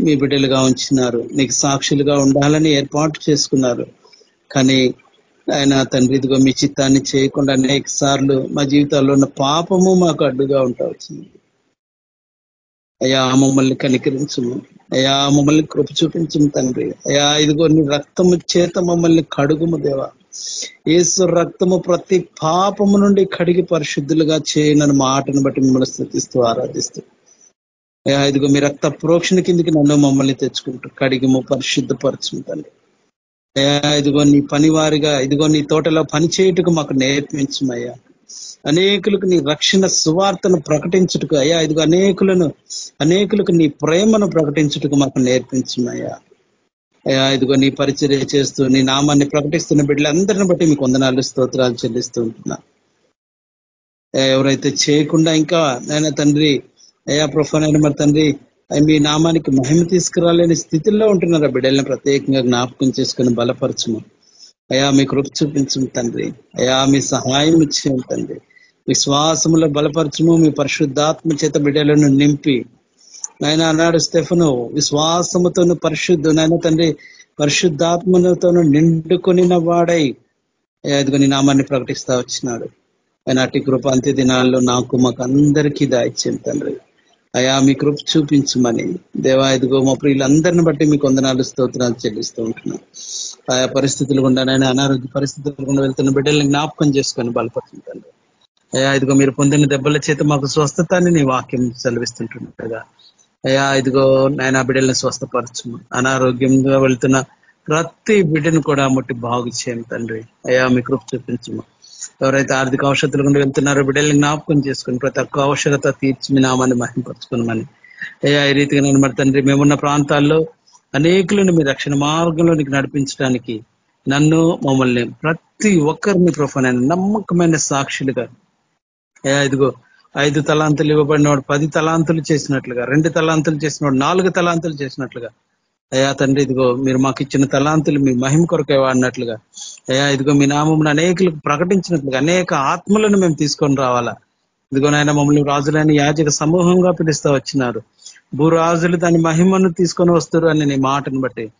మీ బిడ్డలుగా ఉంచినారు. నీకు సాక్షులుగా ఉండాలని ఏర్పాటు చేసుకున్నారు. కానీ ఆయన తండ్రి ఇదిగో మీ చిత్తాన్ని చేయకుండా అనేక సార్లు మా జీవితాల్లో ఉన్న పాపము మాకు అడ్డుగా ఉంటా వచ్చింది. అయా మమ్మల్ని కనికరించము. అయ్యా మమ్మల్ని కృప చూపించము తండ్రి. అయ్యా ఇదిగో నీ రక్తము చేత మమ్మల్ని కడుగుము దేవా. ఏసు రక్తము ప్రతి పాపము నుండి కడిగి పరిశుద్ధులుగా చేయనని మాటను బట్టి మిమ్మల్ని స్థుతిస్తూ ఆరాధిస్తూ ఇదిగో మీ రక్త ప్రోక్షణ కిందికి నన్ను మమ్మల్ని తెచ్చుకుంటూ కడిగిము పరిశుద్ధపరచు తండ్రి. అయ్యా ఇదిగో నీ పనివారిగా ఇదిగో నీ తోటలో పనిచేయుటకు మాకు నేర్పించమయ్యా. అనేకులకు నీ రక్షణ సువార్తను ప్రకటించుటకు అయ్యా ఇదిగో అనేకులను అనేకులకు నీ ప్రేమను ప్రకటించుటకు మాకు నేర్పించమయ్యా. అయ్యా ఇదిగో నీ పరిచర్య చేస్తూ నీ నామాన్ని ప్రకటిస్తున్న బిడ్డలందరిని బట్టి మీకు వందనాలు స్తోత్రాలు చెల్లిస్తూ ఉంటున్నా. ఎవరైతే చేయకుండా ఇంకా నాయన తండ్రి అయ్యా ప్రొఫాన్ మరి తండ్రి మీ నామానికి మహిమ తీసుకురాలేని స్థితిలో ఉంటున్నారు బిడ్డల్ని ప్రత్యేకంగా జ్ఞాపకం చేసుకుని బలపరచము. అయా మీ కృప చూపించము తండ్రి. అయా మీ సహాయం ఇచ్చే తండ్రి. విశ్వాసములో బలపరచము మీ పరిశుద్ధాత్మ చేత బిడ్డలను నింపి. ఆయన అన్నాడు స్టెఫను విశ్వాసముతోను పరిశుద్ధు. నాయన తండ్రి పరిశుద్ధాత్మలతోను నిండుకొనిన వాడై. అదిగోని నామాన్ని ప్రకటిస్తా వచ్చినాడు. ఆయన అటు కృప అంత్య దినాల్లో నాకు మాకు అందరికీ దాయిచ్చింది తండ్రి. అయా మీ కృప చూపించమని. దేవా ఇదిగో మా ప్రియులందరిని బట్టి మీకు వందనాలు స్తోత్రాలు చెల్లిస్తూ ఉంటున్నాం. ఆయా పరిస్థితులు గుండా నేను అనారోగ్య పరిస్థితులు గుండా వెళ్తున్న బిడ్డల్ని జ్ఞాపకం చేసుకొని బలపరుచుంటాను అయా ఇదిగో మీరు పొందిన దెబ్బల చేత మాకు స్వస్థతాన్ని నీ వాక్యం సెలవిస్తుంటుండగా అయ్యా ఇదిగో నాయన బిడ్డల్ని స్వస్థపరచు అనారోగ్యంగా వెళ్తున్న ప్రతి బిడ్డను కూడా ముట్టి బాగు చేయండి తండ్రి. అయ్యా మీ కృప చూపించము. ఎవరైతే ఆర్థిక ఔషధాలు గుండా వెళ్తున్నారో బిడ్డల్ని జ్ఞాపకం చేసుకుని ప్రతి ఒక్క అవసరత తీర్చి మీ నామాన్ని మహింపరచుకున్నామని అయ్యా ఈ రీతిగా నేను మరి తండ్రి మేమున్న ప్రాంతాల్లో అనేకులను మీ రక్షణ మార్గంలోనికి నడిపించడానికి నన్ను మమ్మల్ని ప్రతి ఒక్కరిని ప్రొఫైన్ నమ్మకమైన సాక్షులుగా అయ్యా ఇదిగో ఐదు తలాంతులు ఇవ్వబడిన వాడు పది తలాంతులు చేసినట్లుగా రెండు తలాంతులు చేసినవాడు నాలుగు తలాంతులు చేసినట్లుగా అయ్యా తండ్రి ఇదిగో మీరు మాకు ఇచ్చిన తలాంతులు మీ మహిమ కొరకే వాడినట్లుగా అయ్యా ఇదిగో మీ నామం అనేకులకు ప్రకటించినట్లుగా అనేక ఆత్మలను మేము తీసుకొని రావాలా. ఇదిగో నాయన మమ్మల్ని రాజులైన యాజక సమూహంగా పిలుస్తూ వచ్చినారు. భూరాజులు దాని మహిమను తీసుకొని వస్తారు అని నీ మాటను బట్టి.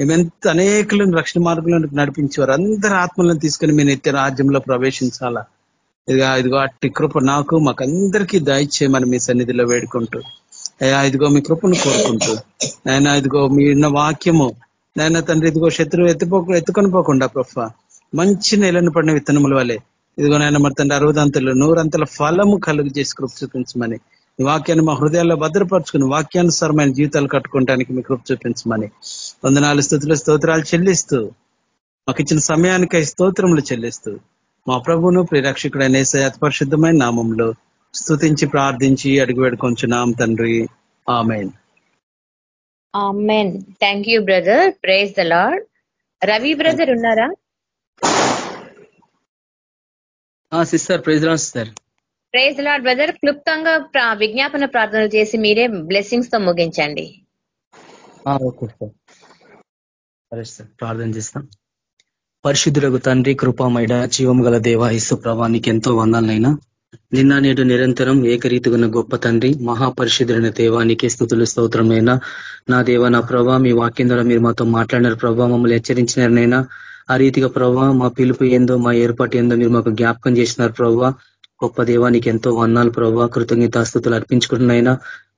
మేమెంత అనేకులను రక్షణ మార్గంలో నడిపించేవారు అందరి ఆత్మలను తీసుకొని మీ నిత్య రాజ్యంలో ప్రవేశించాలా. ఇదిగా ఇదిగో అట్టి కృప నాకు మాకందరికీ దయచేయమని మీ సన్నిధిలో వేడుకుంటూ. అయ్యా ఇదిగో మీ కృపను కోరుకుంటూ. ఆయన ఇదిగో మీ ఉన్న వాక్యము నాయన తండ్రి ఇదిగో శత్రువు ఎత్తుపో ఎత్తుకొని పోకుండా ప్రొఫ మంచి నెలను పడిన విత్తనముల వల్లే ఇదిగో నాయన మరి తండ్రి అరవదంతలు నూరంతల ఫలము కలుగు చేసి కృప చూపించమని. వాక్యాన్ని మా హృదయాల్లో భద్రపరుచుకుని వాక్యానుసారమైన జీవితాలు కట్టుకోవడానికి మీ కృప చూపించమని. వందనాలు స్థుతులు స్తోత్రాలు చెల్లిస్తూ మాకు ఇచ్చిన సమయానికి స్తోత్రములు చెల్లిస్తూ మా ప్రభును ప్రిరక్షకుడైన అతిపరిశుద్ధమైన నామంలో స్థుతించి ప్రార్థించి అడుగు వేడుకొంచున్నాం తండ్రి. Amen. Amen thank you brother praise the Lord Ravi brother ఉన్నారా? Sister praise Lord sir praise Lord brother క్లుప్తంగా విజ్ఞాపన ప్రార్థనలు చేసి మీరే బ్లెస్సింగ్స్తో ముగించండి. ఓకే సార్ సరే సార్ ప్రార్థన చేస్తాం. పరిశుద్ధులకు తండ్రి కృపామైడ జీవం గల దేవ ఇసు ప్రభానికి ఎంతో వందాలనైనా నిన్న నేడు నిరంతరం ఏకరీతిగా గొప్ప తండ్రి మహాపరిశుద్ధులైన దేవానికి స్థుతులు స్తోత్రమైనా? నా దేవ నా ప్రభా మీ వాక్యం ద్వారా మీరు మాతో మాట్లాడినారు ప్రభావ మమ్మల్ని హెచ్చరించినారనైనా ఆ రీతిగా ప్రభా మా పిలుపు ఏందో మా ఏర్పాటు ఏందో మీరు మాకు జ్ఞాపకం చేసినారు ప్రభా. గొప్ప దేవానికి ఎంతో వందాలు ప్రభావ కృతజ్ఞతాస్థుతులు అర్పించుకుంటున్నాయినా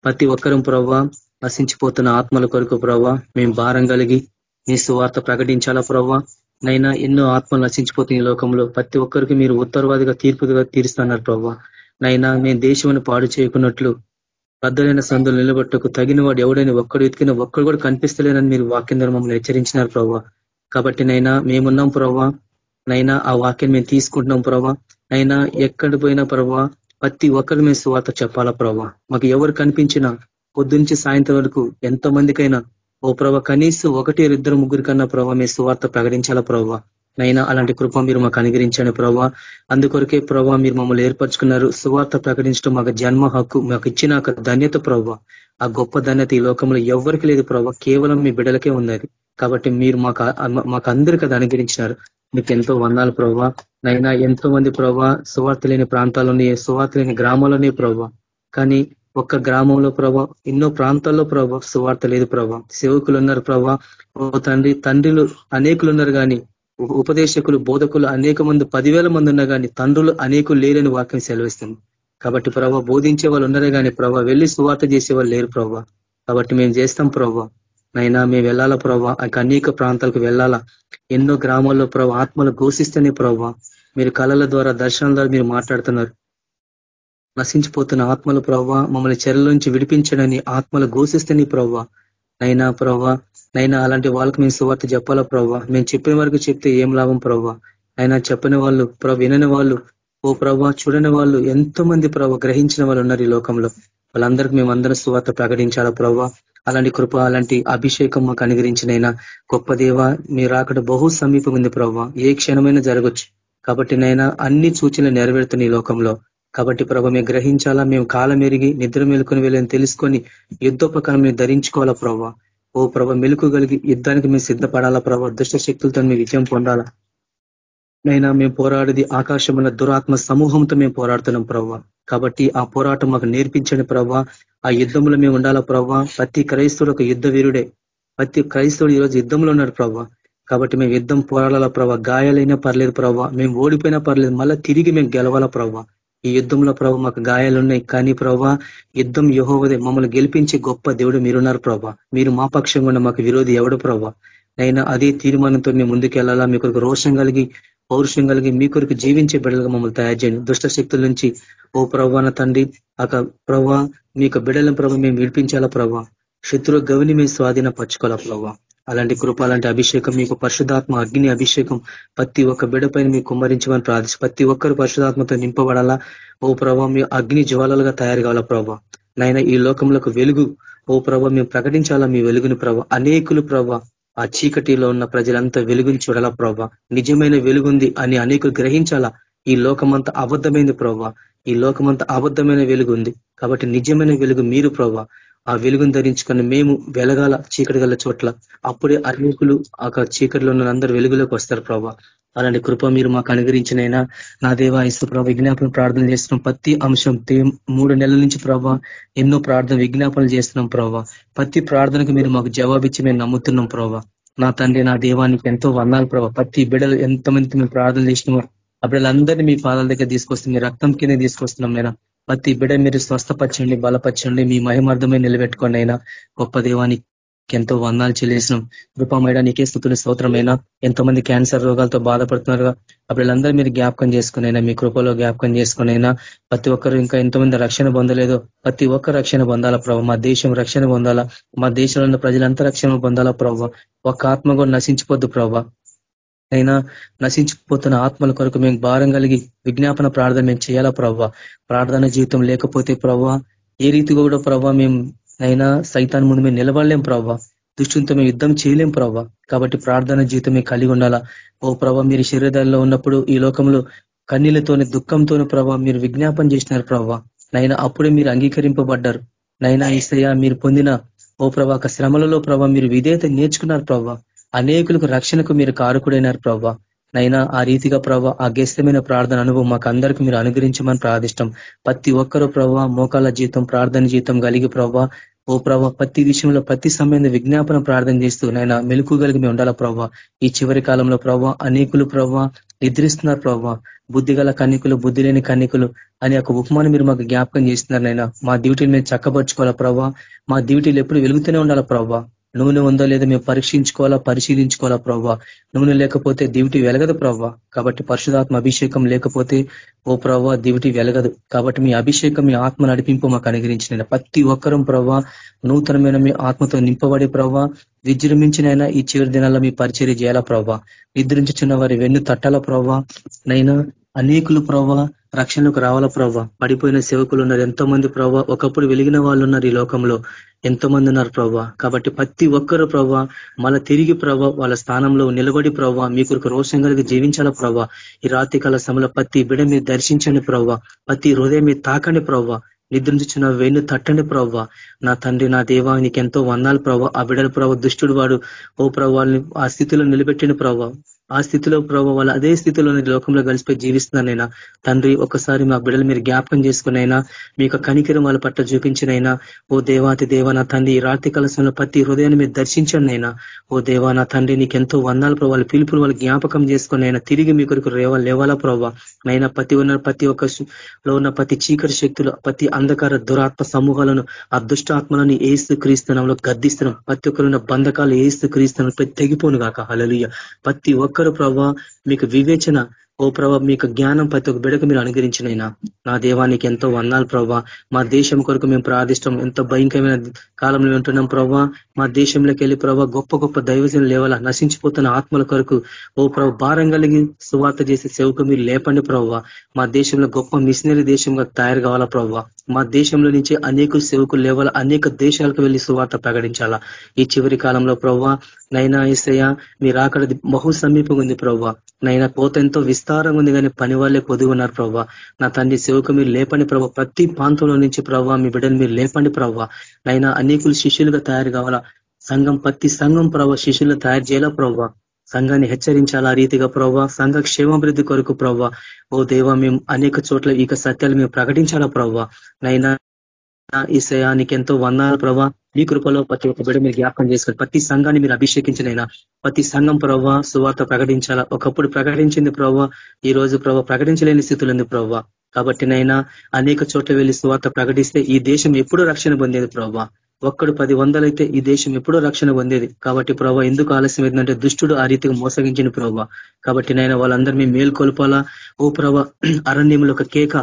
ప్రతి ఒక్కరం ప్రభా నశించిపోతున్న ఆత్మల కొరకు ప్రభావ మేము భారం కలిగి మీ సువార్త ప్రకటించాలా ప్రభావ నైనా ఎన్నో ఆత్మలు నశించిపోతుంది ఈ లోకంలో ప్రతి ఒక్కరికి మీరు ఉత్తరవాదిగా తీర్పుగా తీరుస్తున్నారు ప్రభావ నైనా మేము దేశం పాడు చేయకున్నట్లు పెద్దలైన సందులు నిలబట్టకు తగిన వాడు ఎవడైనా ఒక్కడు ఎత్తుకిన ఒక్కడు కూడా కనిపిస్తలేనని మీరు వాక్యం మమ్మల్ని హెచ్చరించినారు ప్రభావ కాబట్టి నైనా మేమున్నాం ప్రభావ నైనా ఆ వాక్యం మేము తీసుకుంటున్నాం ప్రభావ నైనా ఎక్కడ పోయినా ప్రభావ ప్రతి ఒక్కరు మేము స్వార్థ చెప్పాలా ప్రభావ మాకు ఎవరు కనిపించినా పొద్దుంచి సాయంత్రం వరకు ఎంతో మందికైనా ఓ ప్రభ కనీసం ఒకటి ఇద్దరు ముగ్గురు కన్నా ప్రభావ మీ సువార్త ప్రకటించాలా ప్రభావ నైనా అలాంటి కృప మీరు మాకు అనుగ్రహించండి ప్రభావ అందుకొరకే ప్రభావ మీరు మమ్మల్ని ఏర్పరచుకున్నారు. సువార్త ప్రకటించడం మాకు జన్మ హక్కు మాకు ఇచ్చిన ధన్యత ప్రభావ ఆ గొప్ప ధన్యత ఈ లోకంలో ఎవరికి లేదు ప్రభావ కేవలం మీ బిడ్డలకే ఉన్నది. కాబట్టి మీరు మాకు మాకు అందరికీ అది అనుగ్రహించినారు. మీకు ఎంతో వందాలు ప్రభావ నైనా ఎంతో మంది ప్రభావ సువార్త లేని ప్రాంతాల్లోని సువార్త లేని గ్రామాల్లోనే ప్రభావ కానీ ఒక్క గ్రామంలో ప్రభా ఎన్నో ప్రాంతాల్లో ప్రభా సువార్త లేదు ప్రభా. సేవకులు ఉన్నారు ప్రభా. ఓ తండ్రి తండ్రులు అనేకులు ఉన్నారు కానీ ఉపదేశకులు బోధకులు అనేక మంది పదివేల మంది ఉన్నా కానీ తండ్రులు అనేకులు లేరని వాక్యం సెలవిస్తుంది. కాబట్టి ప్రభా బోధించే వాళ్ళు ఉన్నారే కానీ ప్రభా వెళ్ళి సువార్త చేసే వాళ్ళు లేరు ప్రభా. కాబట్టి మేము చేస్తాం ప్రభా. నైనా మేము వెళ్ళాలా ప్రభా? అనేక ప్రాంతాలకు వెళ్ళాలా? ఎన్నో గ్రామాల్లో ప్రభా ఆత్మలు ఘోషిస్తేనే ప్రభా. మీరు కళల ద్వారా దర్శనాల ద్వారా మీరు మాట్లాడుతున్నారు. నశించిపోతున్న ఆత్మల ప్రవ్వ మమ్మల్ని చెరల నుంచి విడిపించడని ఆత్మలు ఘోషిస్తే ప్రవ్వ. నైనా ప్రవ్వ నైనా అలాంటి వాళ్ళకి మేము సువార్త చెప్పాలా ప్రవ్వ? మేము చెప్పిన వరకు చెప్తే ఏం లాభం ప్రవ్వ? అయినా చెప్పని వాళ్ళు ప్రభు వినని వాళ్ళు ఓ ప్రభా చూడని వాళ్ళు ఎంతో మంది ప్రభావ గ్రహించిన వాళ్ళు ఉన్నారు ఈ లోకంలో. వాళ్ళందరికీ మేము అందరం సువార్త ప్రకటించాలా ప్రవ్వ? అలాంటి కృప అలాంటి అభిషేకం మాకు అనుగ్రహించినైనా గొప్ప దేవ మీరు అక్కడ బహు సమీపం ఉంది ప్రభావ ఏ క్షణమైనా జరగచ్చు. కాబట్టి నైనా అన్ని సూచనలు నెరవేరుతున్న ఈ లోకంలో. కాబట్టి ప్రభ మేము గ్రహించాలా? మేము కాలం ఎరిగి నిద్ర మేలుకొని వెళ్ళని తెలుసుకొని యుద్ధోపకరం మేము ధరించుకోవాలా ప్రభావ ఓ ప్రభ మెలుకు కలిగి యుద్ధానికి మేము సిద్ధపడాలా ప్రభావ దుష్ట శక్తులతో మేము విజయం పొందాలా? నైనా మేము పోరాడేది ఆకాశమైన దురాత్మ సమూహంతో మేము పోరాడుతున్నాం ప్రవ్వ కాబట్టి ఆ పోరాటం మాకు నేర్పించండి ప్రవ్వ ఆ యుద్ధంలో మేము ఉండాలా ప్రవ్వ ప్రతి క్రైస్తవుడు ఒక యుద్ధ వీరుడే. ప్రతి క్రైస్తవుడు ఈరోజు యుద్ధంలో ఉన్నాడు ప్రవ్వ కాబట్టి మేము యుద్ధం పోరాడాలా ప్రభా? గాయాలైనా పర్లేదు ప్రవ్వ మేము ఓడిపోయినా పర్లేదు. మళ్ళీ తిరిగి మేము గెలవాలా ప్రభా? ఈ యుద్ధంలో ప్రభావ మాకు గాయాలు ఉన్నాయి కానీ ప్రభావ యుద్ధం యహోవదే. మమ్మల్ని గెలిపించే గొప్ప దేవుడు మీరున్నారు ప్రభా. మీరు మా పక్షంగా ఉన్న మాకు విరోధి ఎవడు ప్రభా? అయినా అదే తీర్మానంతో మేము ముందుకెళ్ళాలా? మీ కొరకు రోషం కలిగి పౌరుషం కలిగి మీ కొరకు జీవించే బిడ్డలుగా మమ్మల్ని తయారు చేయండి. దుష్ట శక్తుల నుంచి ఓ ప్రభాన తండ్రి ఒక ప్రభా మీకు బిడ్డలను ప్రభావ మేము విడిపించాలా ప్రభా? శత్రు గవిని మేము స్వాధీనపరచుకోవాలా ప్రభావ అలాంటి కృప అలాంటి అభిషేకం మీకు పరిశుధాత్మ అగ్ని అభిషేకం ప్రతి ఒక్క బిడపైన మీకు కుమ్మరించమని ప్రార్థించి ప్రతి ఒక్కరు పరిశుధాత్మతో నింపబడాలా? ఓ ప్రభావ మీ అగ్ని జ్వాలలుగా తయారు కావాలా ప్రభావ నాయన ఈ లోకంలోకి వెలుగు ఓ ప్రభావ మేము ప్రకటించాలా మీ వెలుగుని ప్రభావ అనేకులు ప్రభావ ఆ చీకటిలో ఉన్న ప్రజలంతా వెలుగుని చూడాలా ప్రభావ నిజమైన వెలుగుంది అని అనేకులు గ్రహించాలా? ఈ లోకమంతా అబద్ధమైంది ప్రభావ ఈ లోకమంతా అబద్ధమైన వెలుగు ఉంది కాబట్టి నిజమైన వెలుగు మీరు ప్రభావ ఆ వెలుగును ధరించుకొని మేము వెలగాల చీకటి గల చోట్ల అప్పుడే అనేకులు ఆ చీకటిలో ఉన్న అందరు వెలుగులోకి వస్తారు ప్రభా. అలాంటి కృప మీరు మాకు అనుగ్రహించినైనా నా దేవా ఇసు ప్రభావ విజ్ఞాపన ప్రార్థన చేస్తున్నాం ప్రతి అంశం మూడు నెలల నుంచి ప్రభావ ఎన్నో ప్రార్థన విజ్ఞాపనలు చేస్తున్నాం ప్రభావ ప్రతి ప్రార్థనకు మీరు మాకు జవాబిచ్చి మేము నమ్ముతున్నాం ప్రభావ నా తండ్రి నా దేవానికి ఎంతో వందాలు ప్రభావ ప్రతి బిడ్డలు ఎంతమంది మేము ప్రార్థన చేసినామో ఆ బిడ్డలందరినీ మీ పాదాల దగ్గర తీసుకొస్తే మీ రక్తం కింద తీసుకొస్తున్నాం నేను ప్రతి బిడ మీరు స్వస్థపరచండి బలపరచండి మీ మహిమార్థమే నిలబెట్టుకోండి అయినా. గొప్ప దేవానికి ఎంతో వందాలు చెల్లిసినాం కృపమైన నీకే స్థుతులు స్తోత్రమైనా ఎంతో మంది క్యాన్సర్ రోగాలతో బాధపడుతున్నారు అప్పుడందరూ మీరు జ్ఞాపకం చేసుకునైనా మీ కృపలో జ్ఞాపకం చేసుకునైనా ప్రతి ఒక్కరు ఇంకా ఎంతమంది రక్షణ పొందలేదో ప్రతి ఒక్క రక్షణ పొందాలా ప్రభావ మా దేశం రక్షణ పొందాలా? మా దేశంలో ఉన్న ప్రజలంతా రక్షణ పొందాలా ప్రభావ ఒక ఆత్మ కూడా నశించిపోద్దు ప్రభావ అయినా నశించిపోతున్న ఆత్మల కొరకు మేము భారం కలిగి విజ్ఞాపన ప్రార్థన మేము చేయాలా ప్రవ్వ? ప్రార్థన జీవితం లేకపోతే ప్రవ్వ? ఏ రీతిగా కూడా ప్రవ్వ మేము అయినా సైతాన్ ముందు మేము నిలబడలేం ప్రవ్వ. దుష్టులతో మేము యుద్ధం చేయలేం ప్రవ్వ. కాబట్టి ప్రార్థన జీవితం మేము కలిగి ఉండాలా? ఓ ప్రభ మీరు శరీరాల్లో ఉన్నప్పుడు ఈ లోకంలో కన్నీళ్ళతోని దుఃఖంతోని ప్రభావ మీరు విజ్ఞాపన చేసినారు ప్రవ్వ. నైనా అప్పుడే మీరు అంగీకరింపబడ్డారు. నైనా ఈసయ మీరు పొందిన ఓ ప్రభా శ్రమలలో ప్రభావ మీరు విధేయత నేర్చుకున్నారు ప్రభావ అనేకులకు రక్షణకు మీరు కారకుడైనారు ప్రభా నైనా ఆ రీతిగా ప్రభావ ఆ ప్రార్థన అనుభవం మాకు అందరికీ మీరు అనుగ్రహించమని ప్రార్థిష్టం. ప్రతి ఒక్కరూ ప్రభావ మోకాల జీతం ప్రార్థన జీతం కలిగి ప్రభావ ఓ ప్రభావ ప్రతి విషయంలో ప్రతి సమయంలో విజ్ఞాపన ప్రార్థన చేస్తూ నైనా మెలుకు కలిగి మేము ఉండాలా ప్రభావ ఈ చివరి కాలంలో ప్రభావ అనేకులు ప్రభావ నిద్రిస్తున్నారు ప్రభావ బుద్ధి గల కన్నికులు బుద్ధి లేని కన్నికులు అని ఒక ఉపమానం మీరు మాకు జ్ఞాపకం చేస్తున్నారు నైనా. మా డ్యూటీలు మేము చక్కపరుచుకోవాలా ప్రభావ మా డ్యూటీలు ఎప్పుడు వెలుగుతూనే ఉండాలా ప్రభావ నూనె ఉందో లేదో మేము పరీక్షించుకోవాలా పరిశీలించుకోవాలా ప్రవ్వ? నూనె లేకపోతే దివిటి వెలగదు ప్రవ్వ? కాబట్టి పరిశుధాత్మ అభిషేకం లేకపోతే ఓ ప్రవ్వ దివిటి వెలగదు. కాబట్టి మీ అభిషేకం మీ ఆత్మ నడిపింపు మాకు అనుగ్రహించిన ప్రతి ఒక్కరం ప్రవ్వ నూతనమైన మీ ఆత్మతో నింపబడే ప్రవ్వ విజృంభించినైనా ఈ చివరి దినాల్లో మీ పరిచర్య చేయాలా ప్రవ్వ? నిద్రించుచున్న వారి వెన్ను తట్టాల ప్రవ్వ? నైనా అనేకులు ప్రవ్వ రక్షణకు రావాల ప్రవ్వ? పడిపోయిన సేవకులు ఉన్నారు ఎంతో మంది ప్రవ్వ? ఒకప్పుడు వెలిగిన వాళ్ళు ఉన్నారు ఈ లోకంలో. ఎంతో మంది ఉన్నారు ప్రవ్వ? కాబట్టి ప్రతి ఒక్కరు ప్రవ్వ మళ్ళా తిరిగి ప్రవ్వ వాళ్ళ స్థానంలో నిలబడి ప్రవ్వ మీ కొరకు రోషం కలిగి జీవించాల ప్రవ్వ? ఈ రాత్రి కాల సమయంలో ప్రతి బిడ మీరు దర్శించండి ప్రవ్వ. ప్రతి హృదయం మీరు తాకండి ప్రవ్వ. నిద్రించున్న వెన్ను తట్టండి ప్రవ్వ. నా తండ్రి నా దేవా నీకు ఎంతో వందాలు ప్రవ్వ. ఆ బిడల ప్రవ్వ దుష్టుడు వాడు. ఓ ప్రవ్వాల్ని ఆ స్థితిలో నిలబెట్టిన ప్రవ్వ. ఆ స్థితిలో ప్రభావ వాళ్ళు అదే స్థితిలో లోకంలో కలిసిపోయి జీవిస్తున్నానైనా తండ్రి ఒకసారి మా బిడ్డలు మీరు జ్ఞాపకం చేసుకునైనా మీకు కనికిరం వాళ్ళ పట్ల చూపించినైనా ఓ దేవాతి దేవ నా తండ్రి ఈ రాత్రి కలసంలో ప్రతి హృదయాన్ని మీరు దర్శించండి అయినా ఓ దేవా నా తండ్రి నీకు ఎంతో వందాలు ప్రభావ పిలుపులు వాళ్ళు జ్ఞాపకం చేసుకునైనా తిరిగి మీ కొరకు రేవ లేవాలా ప్రభావ నైనా ప్రతి ఉన్న ప్రతి ఒక్క లో ఉన్న ప్రతి చీకటి శక్తులు ప్రతి అంధకార దురాత్మ సమూహాలను ఆ దుష్టాత్మలను ఏస్తు క్రీస్తునంలో గద్దిస్తున్నాం. ప్రతి ఒక్కరున్న బంధకాలు ఏస్తు క్రీస్తున్నాం తెగిపోను కాక హలలుయ ప్రతి ఒక్క ఒక్కరు ప్రభావ మీకు వివేచన. ఓ ప్రభా మీకు జ్ఞానం ప్రతి ఒక్క బిడకు మీరు అనుగ్రహించినైనా. నా దేవానికి ఎంతో వందాలు ప్రభా మా దేశం కొరకు మేము ప్రార్థిష్టం. ఎంతో భయంకరమైన కాలంలో ఉంటున్నాం ప్రభా మా దేశంలోకి వెళ్ళి ప్రభా గొప్ప గొప్ప దైవజనులు లేవాలా? నశించిపోతున్న ఆత్మల కొరకు ఓ ప్రభు భారం కలిగి సువార్త చేసే సేవకు మీరు లేపండి ప్రభావ మా దేశంలో గొప్ప మిషనరీ దేశంగా తయారు కావాలా ప్రభావ మా దేశంలో నుంచి అనేక సేవకులు లేవాల? అనేక దేశాలకు వెళ్ళి సువార్త ప్రకటించాలా? ఈ చివరి కాలంలో ప్రవ్వా నైనా ఈసయ్య మీరు అక్కడ బహు సమీపంగా ఉంది ప్రవ్వా. నైనా కోత ఎంతో విస్తారంగా ఉంది కానీ పని వాళ్ళే పొదుగున్నారు ప్రవ్వా. నా తండ్రి సేవకు మీరు లేపండి ప్రభావ ప్రతి ప్రాంతంలో నుంచి ప్రవ్వా మీ బిడ్డను మీరు లేపండి ప్రవ్వా. నైనా అనేకులు శిష్యులుగా తయారు కావాలా? సంఘం ప్రతి సంఘం ప్రభావ శిష్యులు తయారు చేయాలా ప్రవ్వా? సంఘాన్ని హెచ్చరించాలా రీతిగా ప్రవ్వ? సంఘ క్షేమాభివృద్ధి కొరకు ప్రవ్వ? ఓ దేవ మేము అనేక చోట్ల ఇక సత్యాలు మేము ప్రకటించాలా ప్రవ్వ? నైనా ఈ శయానికి ఎంతో వందాలు ప్రభా మీ కృపలో ప్రతి ఒక్క బిడ్డ మీరు జ్ఞాపకం చేసుకోండి ప్రతి సంఘాన్ని మీరు అభిషేకించినైనా ప్రతి సంఘం ప్రవ్వ సువార్త ప్రకటించాలా? ఒకప్పుడు ప్రకటించింది ప్రవ్వ ఈ రోజు ప్రభావ ప్రకటించలేని స్థితులు ఉంది ప్రవ్వ. కాబట్టి నైనా అనేక చోట్ల వెళ్ళి సువార్త ప్రకటిస్తే ఈ దేశం ఎప్పుడు రక్షణ పొందేది ప్రవ్వా? ఒక్కడు పది వందలైతే ఈ దేశం ఎప్పుడో రక్షణ పొందేది. కాబట్టి ప్రభావ ఎందుకు ఆలస్యం ఏంటంటే దుష్టుడు ఆ రీతిగా మోసగించిన ప్రభావ కాబట్టి నైనా వాళ్ళందరూ మేము మేల్కొల్పాలా? ఓ ప్రభా అరణ్యంలో ఒక కేక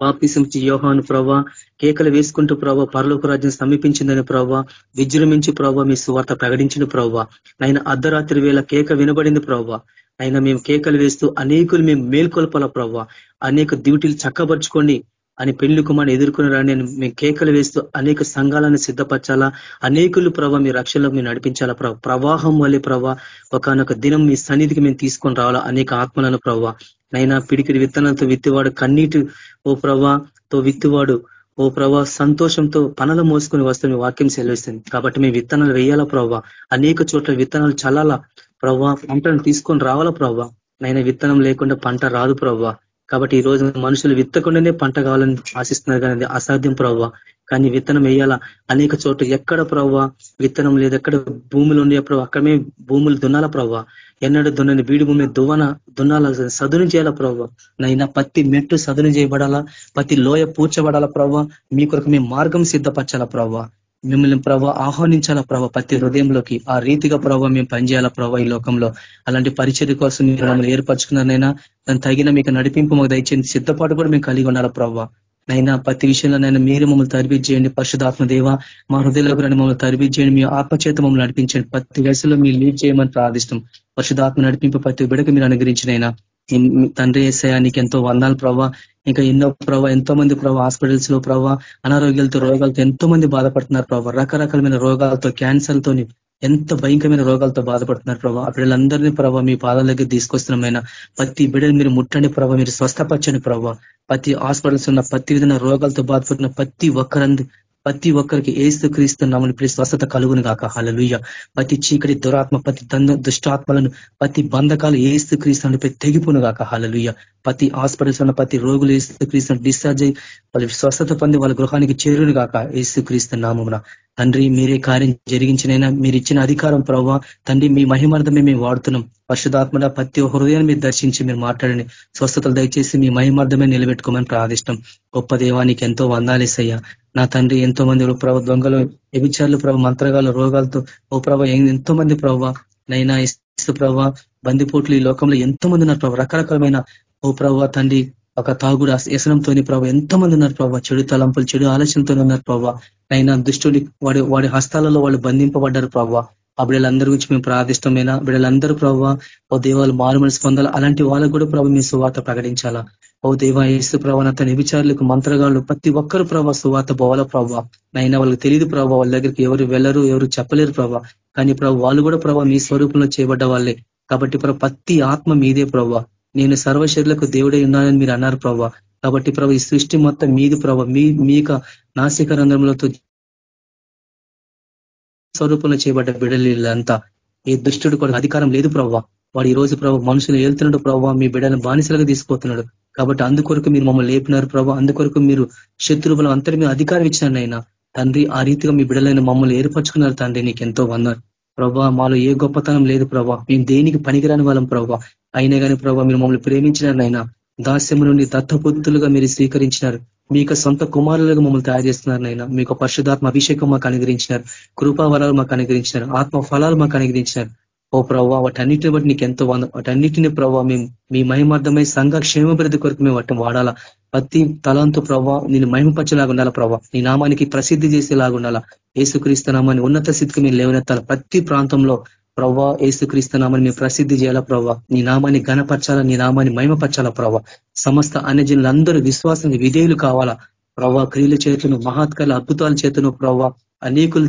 పాపిసించి యోహాను ప్రభా కేకలు వేసుకుంటూ ప్రభావ పరలోక రాజ్యం సమీపించిందని ప్రభావ విజృంభించి ప్రభావ మీ సువార్త ప్రకటించిన ప్రభావ ఆయన అర్ధరాత్రి వేళ కేక వినబడింది ప్రభావ అయినా మేము కేకలు వేస్తూ అనేకులు మేము మేల్కొల్పాల ప్రభావ అనేక డ్యూటీలు చక్కబరుచుకోండి అని పెళ్ళి కుమార్ని ఎదుర్కొని రాని మేము కేకలు వేస్తూ అనేక సంఘాలను సిద్ధపరచాలా? అనేకులు ప్రభావ మీ రక్షణలో మేము నడిపించాలా? ప్రభావ ప్రవాహం వల్లే ప్రభావ ఒకనొక దినం మీ సన్నిధికి మేము తీసుకొని రావాలా? అనేక ఆత్మలను ప్రభావ నైనా పిడికిడి విత్తనాలతో విత్తివాడు కన్నీటి ఓ ప్రభాతో విత్తివాడు ఓ ప్రభా సంతోషంతో పనులు మోసుకొని వస్తే మీ వాక్యం సెలవిస్తుంది. కాబట్టి మేము విత్తనాలు వేయాలా ప్రభావ అనేక చోట్ల విత్తనాలు చల్లాలా? ప్రభావ పంటను తీసుకొని రావాలా ప్రభావ నైనా విత్తనం లేకుండా పంట రాదు ప్రభావ కాబట్టి ఈ రోజు మనుషులు విత్తకుండానే పంట కావాలని ఆశిస్తున్నారు కానీ అది అసాధ్యం ప్రవ్వ. కానీ విత్తనం వేయాలా? అనేక చోట్ల ఎక్కడ ప్రవ్వ? విత్తనం లేదు ఎక్కడ భూములు ఉండేప్పుడు అక్కడమే భూములు దున్నాల ప్రవ్వ? ఎన్నడూ దున్నని బీడి భూమి దువ్వన దున్నాల? సదును చేయాలా ప్రవ్వ? నైనా పత్తి మెట్టు సదును చేయబడాలా? ప్రతి లోయ పూడ్చబడాలా ప్రవ్వ? మీ కొరకు మేము మార్గం సిద్ధపరచాలా ప్రవ్వ? మిమ్మల్ని ప్రభావ ఆహ్వానించాలా ప్రభావ ప్రతి హృదయంలోకి? ఆ రీతిగా ప్రభావ మేము పనిచేయాలా ప్రభావ ఈ లోకంలో? అలాంటి పరిచయ కోసం మీరు మమ్మల్ని ఏర్పరచుకున్నారనైనా దాని తగిన మీకు నడిపింపు మాకు దయచేయండి. సిద్ధపాటు కూడా మేము కలిగి ఉండాలా ప్రభావ నైనా ప్రతి విషయంలో నైనా మీరు మమ్మల్ని తరబీ చేయండి. పరిశుధాత్మ దేవ మా హృదయంలో కూడా మమ్మల్ని తరబీ చేయండి. మీ ఆత్మచేత మమ్మల్ని నడిపించండి. ప్రతి వయసులో మీరు లీడ్ చేయమని ప్రార్థిస్తాం పరిశుధాత్మ నడిపింపు ప్రతి బిడకు మీరు అనుగ్రహించినైనా. తండ్రి ఏసయానికి ఎంతో వందాలు ప్రభావ ఇంకా ఎన్నో ప్రభావ ఎంతో మంది ప్రభావ హాస్పిటల్స్లో ప్రభావ అనారోగ్యాలతో రోగాలతో ఎంతో మంది బాధపడుతున్నారు ప్రభావ రకరకాలమైన రోగాలతో క్యాన్సర్తో ఎంత భయంకరమైన రోగాలతో బాధపడుతున్నారు ప్రభావ బిడ్డలందరినీ ప్రభావ మీ పాదాల దగ్గర తీసుకొస్తున్నామైనా ప్రతి బిడ్డలు మీరు ముట్టండి ప్రభావ మీరు స్వస్థపరచండి ప్రభావ ప్రతి హాస్పిటల్స్ ఉన్న ప్రతి విధమైన రోగాలతో బాధపడుతున్న ప్రతి ఒక్కరంది ప్రతి ఒక్కరికి ఏసు క్రీస్తున్నామని ఇప్పుడు స్వస్థత కలుగును కాక హలలుయ్య ప్రతి చీకటి దురాత్మ ప్రతి దంద దుష్టాత్మలను ప్రతి బంధకాలు ఏసు క్రీస్తుని ప్రతి తెగిపోను కాక హలలుయ్య ప్రతి హాస్పిటల్స్ ఉన్న ప్రతి రోగులు ఏసు క్రీస్తు డిశ్చార్జ్ అయ్యి వాళ్ళు స్వస్థత పొంది వాళ్ళ గృహానికి చేరును కాక ఏస్తు క్రీస్తు నామమున. తండ్రి మీరే కార్యం జరిగించినైనా మీరు ఇచ్చిన అధికారం ప్రవ్వ. తండ్రి మీ మహిమార్థమే మేము వాడుతున్నాం. పరిశుధాత్మల ప్రతి హృదయాన్ని మీరు దర్శించి మీరు మాట్లాడండి. స్వస్థతలు దయచేసి మీ మహిమార్థమే నిలబెట్టుకోమని ప్రార్థిష్టం గొప్ప దేవానికి ఎంతో వందాలేసయ్యా నా తండ్రి ఎంతో మంది ప్రభ దొంగలు ఎవిచారులు ప్రభ మంత్రగాలు రోగాలతో ఓ ప్రభ ఎంతో మంది ప్రభావ నైనా ఇస్తు ప్రభ బందిపోట్లు ఈ లోకంలో ఎంతో మంది ఉన్నారు ప్రభావ రకరకాలమైన ఓ ప్రభావ తండ్రి ఒక తాగుడు వ్యసనంతో ప్రభావ ఎంతో మంది ఉన్నారు ప్రభావ చెడు తలంపులు చెడు ఆలోచనతో ఉన్నారు ప్రభావ అయినా దుష్టుడి వాడి వాడి హస్తాలలో వాళ్ళు బంధింపబడ్డారు ప్రభావ ఆ బిడ్డలందరి గురించి మేము ప్రార్థిష్టమైన బిడ్డలందరూ ప్రభావ ఓ దేవాలు మారుమనిసి పొందాలి అలాంటి వాళ్ళకు కూడా ప్రభావ మీ సువార్త ప్రకటించాలా. ఓ దేవా ఏసు ప్రభావ తన విచారులకు మంత్రగాళ్ళు ప్రతి ఒక్కరు ప్రభావ సువార్త పోవాల ప్రభావ నైనా వాళ్ళకి తెలియదు ప్రభావ వాళ్ళ దగ్గరికి ఎవరు వెళ్ళరు ఎవరు చెప్పలేరు ప్రభావ కానీ ప్రభు వాళ్ళు కూడా ప్రభావ మీ స్వరూపంలో చేయబడ్డ వాళ్ళే. కాబట్టి ప్రభావ ప్రతి ఆత్మ మీదే ప్రభావ నేను సర్వశరీలకు దేవుడే ఉన్నానని మీరు అన్నారు ప్రభావ కాబట్టి ప్రభ ఈ సృష్టి మొత్తం మీది ప్రభ. మీ మీక నాసిక రంధ్రములతో స్వరూపంలో చేయబడ్డ బిడలంతా ఏ దుష్టుడు కూడా అధికారం లేదు ప్రభావ వాడు ఈ రోజు ప్రభావ మనుషులు వెళ్తున్నాడు ప్రభావ మీ బిడ్డలను బానిసలుగా తీసుకుపోతున్నాడు. కాబట్టి అందుకొరకు మీరు మమ్మల్ని లేపినారు ప్రభావ అందుకొరకు మీరు శత్రువులు అంతటి మీద అధికారం ఇచ్చినారు అయినా తండ్రి ఆ రీతిగా మీ బిడ్డలైన మమ్మల్ని ఏర్పరచుకున్నారు తండ్రి. నీకు ఎంతో వందరు ప్రభా మాలో ఏ గొప్పతనం లేదు ప్రభా. మేము దేనికి పనికిరాని వాళ్ళం ప్రభావ అయినా కానీ ప్రభావ మీరు మమ్మల్ని ప్రేమించినారనైనా దాస్యము నుండి దత్తపుత్తులుగా మీరు స్వీకరించినారు. మీకు సొంత కుమారులుగా మమ్మల్ని తయారు చేస్తున్నారు నైనా మీకు పరిశుధాత్మ అభిషేకం మాకు అనుగ్రహించినారు. కృపావరాలు మాకు అనుగ్రహించినారు. ఆత్మ ఫలాలు మాకు అనుగ్రహించినారు. ఓ ప్రభావ ప్రవ్వా వాటన్నిటిని బట్టి నీకు ఎంతో వంద వాటన్నిటిని ప్రభావ మేము మీ మహిమార్థమై సంఘ క్షేమభివృద్ధి కొరకు మేము వాటిని వాడాలా. ప్రతి తలంతో ప్రభావ నేను మహిమపరచేలాగా ఉండాలా ప్రభావ నీ నామానికి ప్రసిద్ధి చేసేలాగా ఉండాలా. ఏసుక్రీస్తు నామాన్ని ఉన్నత స్థితికి మేము లేవనెత్తాలి. ప్రతి ప్రాంతంలో ప్రవ్వా ఏసుక్రీస్తు నామాన్ని మేము ప్రసిద్ధి చేయాలా ప్రవ్వా? నీ నామాన్ని ఘనపరచాలా? నీ నామాన్ని మహిమపరచాలా ప్రవ్వా? సమస్త అన్యజనులందరూ విశ్వాసానికి విధేయులు కావాలా? ప్రవ్వా క్రియల చేతులను మహాత్కల అద్భుతాల చేతును ప్రవ్వా అనేకులు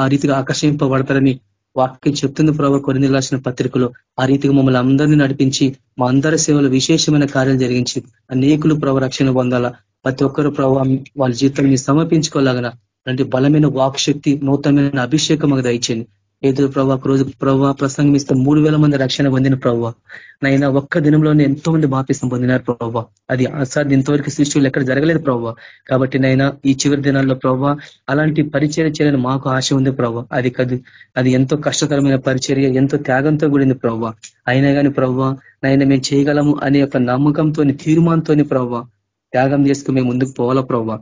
ఆ రీతిగా ఆకర్షింపబడతారని వాక్యం చెప్తుంది ప్రభావ కొన్ని రాసిన పత్రికలు. ఆ రీతిగా మమ్మల్ని అందరినీ నడిపించి మా అందరి సేవలు విశేషమైన కార్యం జరిగించి అనేకులు ప్రభ రక్షణ పొందాలా? ప్రతి ఒక్కరు ప్రభావ వాళ్ళ జీవితాన్ని సమర్పించుకోలేగన? అంటే బలమైన వాక్ శక్తి నూతనమైన అభిషేకం మాకు దయచేయండి. ఏదో ప్రభావ రోజు ప్రభావ ప్రసంగం ఇస్తే మూడు వేల మంది రక్షణ పొందిన ప్రభావ నైనా ఒక్క దినంలోనే ఎంతో మంది బాపిసం పొందినారు ప్రభావ అది అసాధ్యం. ఇంతవరకు సృష్టిలో ఎక్కడ జరగలేదు ప్రభావ కాబట్టి నైనా ఈ చివరి దినాల్లో ప్రభావ అలాంటి పరిచర్య చేయాలని మాకు ఆశ ఉంది ప్రభావ అది కాదు. అది ఎంతో కష్టతరమైన పరిచర్య ఎంతో త్యాగంతో కూడింది ప్రభావ అయినా కానీ ప్రభావ నైనా మేము చేయగలము అనే ఒక నమ్మకంతో తీర్మానంతో ప్రభావ త్యాగం చేసుకుని మేము ముందుకు పోవాలా ప్రభావ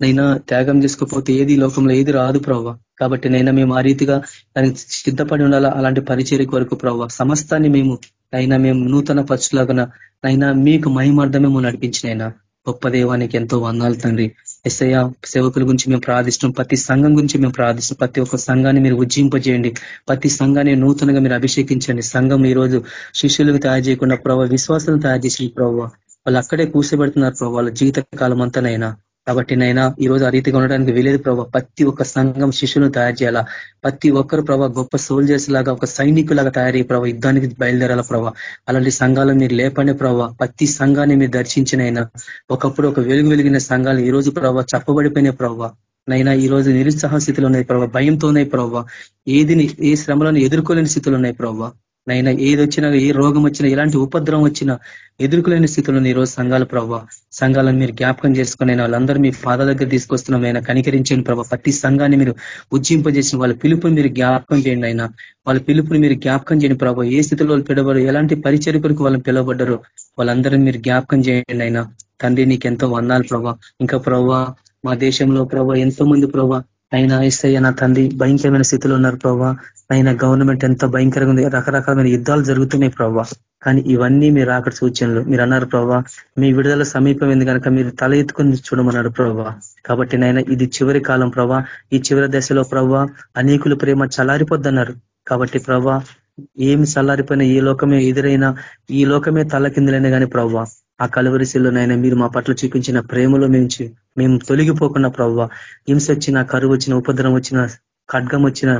నైనా త్యాగం చేసుకోకపోతే ఏది లోకంలో ఏది రాదు ప్రభావ కాబట్టి నైనా మేము ఆ రీతిగా దానికి సిద్ధపడి ఉండాలా? అలాంటి పరిచర్య కొరకు ప్రభావ సమస్తాన్ని మేము అయినా మేము నూతన పరచులాగా అయినా మీకు మహిమార్థమే మేము నడిపించినైనా గొప్ప దేవానికి ఎంతో వందాలు తండ్రి. ఎస్ఐ సేవకుల గురించి మేము ప్రార్థిస్తున్నాం. ప్రతి సంఘం గురించి మేము ప్రార్థిస్తున్నాం. ప్రతి ఒక్క సంఘాన్ని మీరు ఉజ్జింపజేయండి. ప్రతి సంఘాన్ని నూతనంగా మీరు అభిషేకించండి. సంఘం ఈ రోజు శిష్యులకు తయారు చేయకుండా ప్రభావ విశ్వాసాలను తయారు చేసిన ప్రభావ వాళ్ళు అక్కడే కూర్చోబెడుతున్నారు ప్రభావ వాళ్ళ జీవిత కాలం అంతానైనా కాబట్టి నైనా ఈ రోజు ఆ రీతిగా ఉండడానికి వీలేదు ప్రభావ ప్రతి ఒక్క సంఘం శిష్యులను తయారు చేయాలా? ప్రతి ఒక్కరు ప్రభావ గొప్ప సోల్జర్స్ లాగా ఒక సైనికులాగా తయారయ్యే ప్రభావ యుద్ధానికి బయలుదేరాల ప్రభావ అలాంటి సంఘాలను మీరు లేపండి ప్రభావ ప్రతి సంఘాన్ని మీరు దర్శించినైనా ఒకప్పుడు ఒక వెలుగు వెలిగిన సంఘాలు ఈ రోజు ప్రభావ చెప్పబడిపోయిన ప్రభావ నైనా ఈ రోజు నిరుత్సాహ స్థితిలో ఉన్నాయి ప్రభావ భయంతో ఉన్నాయి ప్రభావ ఏదిని ఏ శ్రమలను ఎదుర్కోలేని స్థితిలో ఉన్నాయి ప్రభావ నైనా ఏది వచ్చినా ఏ రోగం వచ్చినా ఎలాంటి ఉపద్రవం వచ్చినా ఎదుర్కోలేని స్థితిలో ఈ రోజు సంఘాలు ప్రభావ సంఘాలను మీరు జ్ఞాపకం చేసుకుని వాళ్ళందరూ మీ పాద దగ్గర తీసుకొస్తున్నాం ఆయన కనికరించండి ప్రభావ ప్రతి సంఘాన్ని మీరు ఉజ్జింపజేసిన వాళ్ళ పిలుపుని మీరు జ్ఞాపకం చేయండి అయినా వాళ్ళ పిలుపుని మీరు జ్ఞాపకం చేయండి ప్రభావ ఏ స్థితిలో వాళ్ళు పిలవరు ఎలాంటి కొరకు వాళ్ళని పిలువబడ్డరు వాళ్ళందరూ మీరు జ్ఞాపకం చేయండి అయినా. తండ్రి నీకు ఎంతో వందాలు ప్రభావ ఇంకా ప్రభా మా దేశంలో ప్రభా ఎంతో మంది ప్రభా అయినా ఇస్తయ్య నా తండ్రి భయంకరమైన స్థితిలో ఉన్నారు ప్రభావ అయినా గవర్నమెంట్ ఎంత భయంకరంగా ఉంది రకరకాలమైన యుద్ధాలు జరుగుతున్నాయి ప్రభావ కానీ ఇవన్నీ మీరు అక్కడ సూచనలు. మీరు అన్నారు ప్రభావ మీ విడుదల సమీపమైంది కనుక మీరు తల ఎత్తుకొని చూడమన్నారు ప్రభావ కాబట్టి నాయన ఇది చివరి కాలం ప్రభా ఈ చివరి దశలో ప్రభా అనేకులు ప్రేమ చలారిపోద్దన్నారు కాబట్టి ప్రభా ఏమి చల్లారిపోయినా ఏ లోకమే ఎదురైనా ఈ లోకమే తల కిందలైనా కానీ ప్రభావ ఆ కలువరిశిల్లోనైనా మీరు మా పట్ల చూపించిన ప్రేమలో మేము మేము తొలగిపోకుండా ప్రవ్వ హింస వచ్చిన కరువు వచ్చిన ఉపద్రం వచ్చిన ఖడ్గం వచ్చిన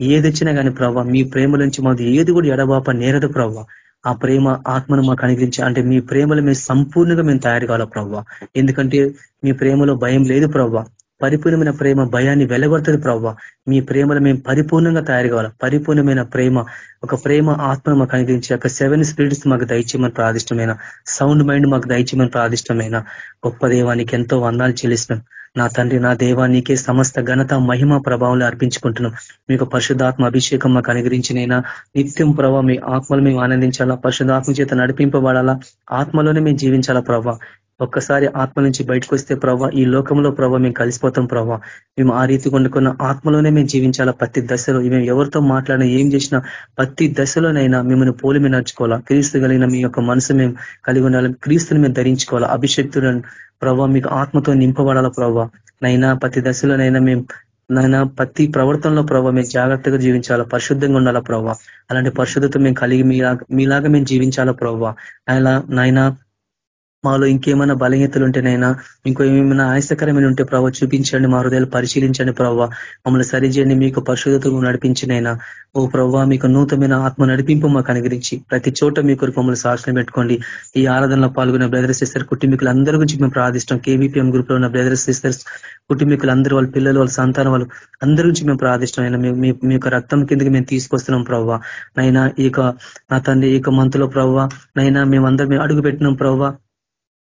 ఏది వచ్చినా కానీ ప్రభావ మీ ప్రేమ నుంచి మాది ఏది కూడా ఎడబాప నేరదు ప్రభావ ఆ ప్రేమ ఆత్మను మాకు అనుగ్రహించి అంటే మీ ప్రేమలో మేము సంపూర్ణంగా మేము తయారు కావాలా ప్రవ్వ. ఎందుకంటే మీ ప్రేమలో భయం లేదు ప్రవ్వ. పరిపూర్ణమైన ప్రేమ భయాన్ని వెలగొడుతుంది ప్రవ్వ. మీ ప్రేమలో మేము పరిపూర్ణంగా తయారు కావాలి. పరిపూర్ణమైన ప్రేమ ఒక ప్రేమ ఆత్మ మాకు అనుగ్రహించి ఒక సెవెన్ స్పిరిట్స్ మాకు దయచేయమని ప్రాదిష్టమైన సౌండ్ మైండ్ మాకు దయచేయమని ప్రాదిష్టమైన గొప్ప దేవానికి ఎంతో వందాలు చెల్లిస్తున్నాం. నా తండ్రి నా దేవానికే సమస్త ఘనత మహిమ ప్రభావం అర్పించుకుంటున్నాం. మీకు పరిశుధాత్మ అభిషేకం మాకు అనుగ్రహించినైనా నిత్యం ప్రభావ మీ ఆత్మలు మేము ఆనందించాలా? పరిశుధాత్మ చేత నడిపింపబడాలా? ఆత్మలోనే మేము జీవించాలా ప్రభావ ఒక్కసారి ఆత్మ నుంచి బయటకు వస్తే ప్రభావ ఈ లోకంలో ప్రభావ మేము కలిసిపోతాం ప్రభావ మేము ఆ రీతి వండుకున్న ఆత్మలోనే మేము జీవించాలా? ప్రతి దశలో మేము ఎవరితో మాట్లాడినా ఏం చేసినా ప్రతి దశలోనైనా మిమ్మల్ని పోలి మేము నడుచుకోవాలా? క్రీస్తు కలిగిన మీ యొక్క మనసు మేము కలిగి ఉండాలి క్రీస్తుని మేము ధరించుకోవాలా? అభిషక్తులను ప్రభావ మీకు ఆత్మతో నింపబడాల ప్రభావ నైనా ప్రతి దశలోనైనా మేము నాయన ప్రతి ప్రవర్తనలో ప్రభావ మేము జాగ్రత్తగా జీవించాలా పరిశుద్ధంగా ఉండాలా ప్రభావ అలాంటి పరిశుద్ధత మేము కలిగి మీలాగా మేము జీవించాలా ప్రభావ అలా నాయన మాలో ఇంకేమైనా బలహీతలు ఉంటేనైనా ఇంకో ఏమైనా ఆయాసకరమైన ఉంటే ప్రభావ చూపించండి మా హృదయాలు పరిశీలించండి ప్రభావ మమ్మల్ని సరిచేయండి మీకు పరిశుద్ధతకు నడిపించినైనా. ఓ ప్రభావ మీకు నూతనమైన ఆత్మ నడిపింపు మాకు అనుగ్రహించి ప్రతి చోట మీ కొరకు మమ్మల్ని సాక్షిని పెట్టుకోండి. ఈ ఆరాధనలో పాల్గొన్న బ్రదర్ సిస్టర్ కుటుంబీకులు అందరి గురించి మేము ప్రార్థిస్తాం కేవీపీఎం గ్రూప్లో ఉన్న బ్రదర్ సిస్టర్స్ కుటుంబీకులు అందరూ వాళ్ళ పిల్లలు వాళ్ళ సంతానం వాళ్ళు అందరి గురించి మేము ప్రార్థిస్తాం అయినా మీ యొక్క రక్తం కిందకి మేము తీసుకొస్తున్నాం ప్రవ్వ నైనా ఈ యొక్క నా తండ్రి ఈ మంత్లో ప్రవ్వ నైనా మేమందరం అడుగు పెట్టినాం ప్రవ్వ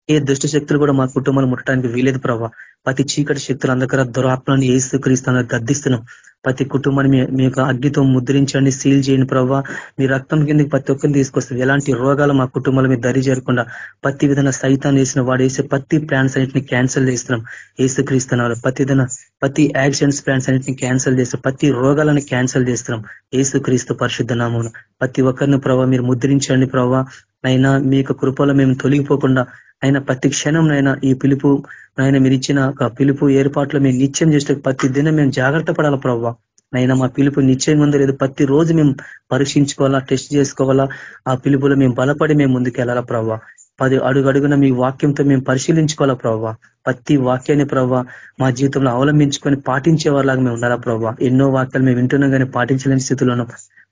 ఏ దుష్ట శక్తులు కూడా మా కుటుంబాలు ముట్టడానికి వీలేదు ప్రభావ ప్రతి చీకటి శక్తులు అందకర దురాత్మలను ఏసుక్రీస్తున్నారు గద్దిస్తున్నాం. ప్రతి కుటుంబాన్ని మీ యొక్క అగ్నితో ముద్రించండి సీల్ చేయండి ప్రభావ మీ రక్తం కిందకి ప్రతి ఒక్కరిని తీసుకొస్తుంది ఎలాంటి రోగాలు మా కుటుంబాల మీద దరి చేరకుండా ప్రతి విధంగా సైతాన్ని వేసిన వాడు వేసే ప్రతి ప్లాన్స్ అన్నింటిని క్యాన్సిల్ చేస్తున్నాం. ఏసుక్రీస్తున్నారు ప్రతి విధంగా ప్రతి యాక్సిడెంట్స్ ప్లాన్స్ అన్నింటిని క్యాన్సిల్ చేస్తాం ప్రతి రోగాలను క్యాన్సిల్ చేస్తున్నాం. ఏసుక్రీస్తు పరిశుద్ధ నామం ప్రతి ఒక్కరిని ప్రభావ మీరు ముద్రించండి ప్రభావ అయినా మీ యొక్క కృపలో మేము తొలగిపోకుండా ఆయన ప్రతి క్షణంనైనా ఈ పిలుపు నాయన మీరు ఇచ్చిన పిలుపు ఏర్పాట్లు మేము నిత్యం చేసే ప్రతి దినం మేము జాగ్రత్త పడాలా ప్రవ్వ? నైనా మా పిలుపు నిశ్చయంగా ఉందో లేదు? ప్రతి రోజు మేము పరీక్షించుకోవాలా టెస్ట్ చేసుకోవాలా? ఆ పిలుపులో మేము బలపడి మేము ముందుకు వెళ్ళాలా ప్రవ్వ? పది అడుగు అడుగున మీ వాక్యంతో మేము పరిశీలించుకోవాలా ప్రవ్వ? ప్రతి వాక్యాన్ని ప్రవ్వ మా జీవితంలో అవలంబించుకొని పాటించే వాళ్ళగా మేము ఉండాలా ప్రవ్వ? ఎన్నో వాక్యాలు మేము వింటున్నాం కానీ పాటించలేని స్థితిలో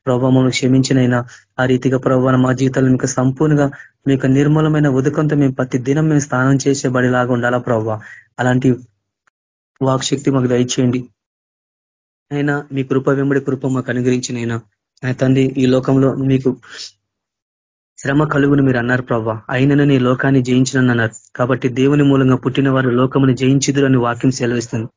ప్రభావ మమ్మల్ని క్షమించినైనా. ఆ రీతిగా ప్రభావ మా జీవితాలను మీకు సంపూర్ణంగా మీకు నిర్మూలమైన ఉదకంతో మేము ప్రతి దినం మేము స్నానం చేసే బడిలాగా ఉండాలా ప్రభావ అలాంటి వాక్శక్తి మాకు దయచేయండి. అయినా మీ కృప వెంబడి కృప మాకు అనుగ్రహించినైనా. తండ్రి ఈ లోకంలో మీకు శ్రమ కలుగును మీరు అన్నారు ప్రభా. అయినను నీ లోకాన్ని జయించినన్నారు కాబట్టి దేవుని మూలంగా పుట్టిన వారు లోకముని జయించిదురు అని వాక్యం సెలవిస్తుంది.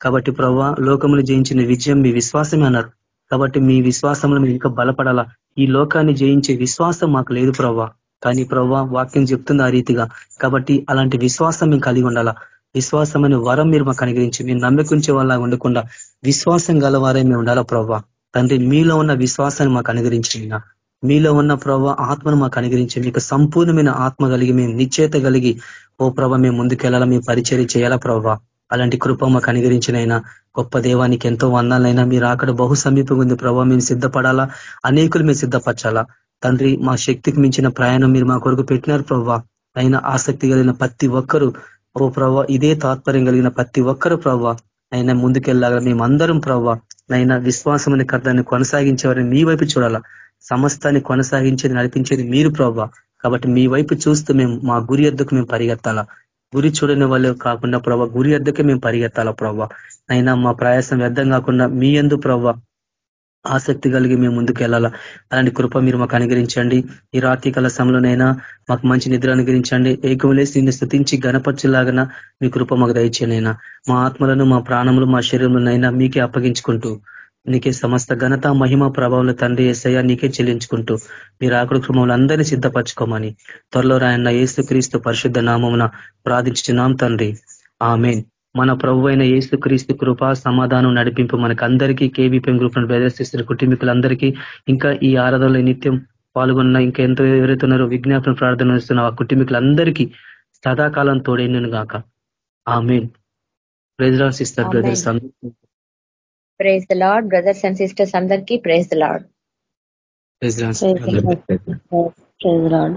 కాబట్టి ప్రవ్వా లోకములు జయించిన విజయం మీ విశ్వాసమే అన్నారు. కాబట్టి మీ విశ్వాసంలో మీరు ఇంకా బలపడాలా? ఈ లోకాన్ని జయించే విశ్వాసం మాకు లేదు ప్రవ్వా. కానీ ప్రవ్వా వాక్యం చెప్తుంది ఆ రీతిగా. కాబట్టి అలాంటి విశ్వాసం మేము కలిగి ఉండాలా? విశ్వాసమైన వరం మీరు మాకు అనుగ్రహించి మీరు నమ్మకుంచే వాళ్ళ ఉండకుండా విశ్వాసం గలవారే మేము ఉండాలా ప్రవ్వా? తండ్రి మీలో ఉన్న విశ్వాసాన్ని మాకు అనుగ్రహించిన మీలో ఉన్న ప్రభావ ఆత్మను మాకు అనుగ్రహించి మీకు సంపూర్ణమైన ఆత్మ కలిగి మేము నిశ్చేత కలిగి ఓ ప్రభ మేము ముందుకెళ్ళాలా? మేము పరిచయం చేయాలా ప్రభావ అలాంటి కృప మాకు అనుగరించినైనా గొప్ప దేవానికి ఎంతో వందాలైనా మీరు అక్కడ బహు సమీపంగా ఉంది. ప్రభావ మేము సిద్ధపడాలా? అనేకులు మేము సిద్ధపరచాలా? తండ్రి మా శక్తికి మించిన ప్రయాణం మీరు మా కొరకు పెట్టినారు ప్రభావ అయినా ఆసక్తి కలిగిన ప్రతి ఒక్కరు ఓ ప్రభావ ఇదే తాత్పర్యం కలిగిన ప్రతి ఒక్కరు ప్రభావ అయినా ముందుకెళ్ళాగా మేమందరం ప్రభావ నైనా విశ్వాసం అనే కర్తాన్ని కొనసాగించేవారిని మీ వైపు చూడాలా? సమస్తాన్ని కొనసాగించేది నడిపించేది మీరు ప్రభావ కాబట్టి మీ వైపు చూస్తూ మేము మా గురి ఎద్దుకు మేము పరిగెత్తాలా? గురి చూడని వాళ్ళు కాకుండా ప్రభావ గురి ఎద్దకే మేము పరిగెత్తాలా ప్రభావ అయినా మా ప్రయాసం వ్యర్థం కాకుండా మీ ఎందు ప్రభావ ఆసక్తి కలిగి మేము ముందుకు వెళ్ళాలా? అలాంటి కృప మీరు మాకు అనుగ్రహించండి. ఈ రాత్రి కాల సమయంలోనైనా మాకు మంచి నిద్ర అనుగ్రహించండి. ఏకములేసి నిన్ను స్థుతించి గణపరచులాగన మీ కృప మాకు దయచేనైనా మా ఆత్మలను మా ప్రాణములు మా శరీరంలోనైనా మీకే అప్పగించుకుంటూ నీకే సమస్త ఘనత మహిమ ప్రభావం తండ్రి ఏసయ్య నీకే చెల్లించుకుంటూ మీరు ఆకుడు క్రమంలో అందరినీ సిద్ధపరచుకోమని త్వరలో రాయన్న ఏసు క్రీస్తు పరిశుద్ధ నామమున ప్రార్థించున్నాం తండ్రి. ఆమెన్. మన ప్రభు అయిన ఏసు క్రీస్తు కృప సమాధానం నడిపింపు మనకు అందరికీ కేవీపీఎం గ్రూప్ ప్రదర్శిస్తున్న కుటుంబీకులందరికీ ఇంకా ఈ ఆరాధనలో నిత్యం పాల్గొన్న ఇంకా ఎంతో ఎవరైతే ఉన్నారో విజ్ఞాపన ప్రార్థన ఇస్తున్న ఆ కుటుంబీకులందరికీ సదాకాలం తోడైనను గాక. Amen. Praise రాసిస్తారు brothers praise the Lord brothers and sisters అందరికీ ప్రేజ్ ద లాడ్ ప్రైజ్ రాసిస్తారు ప్రైజ్ లాడ్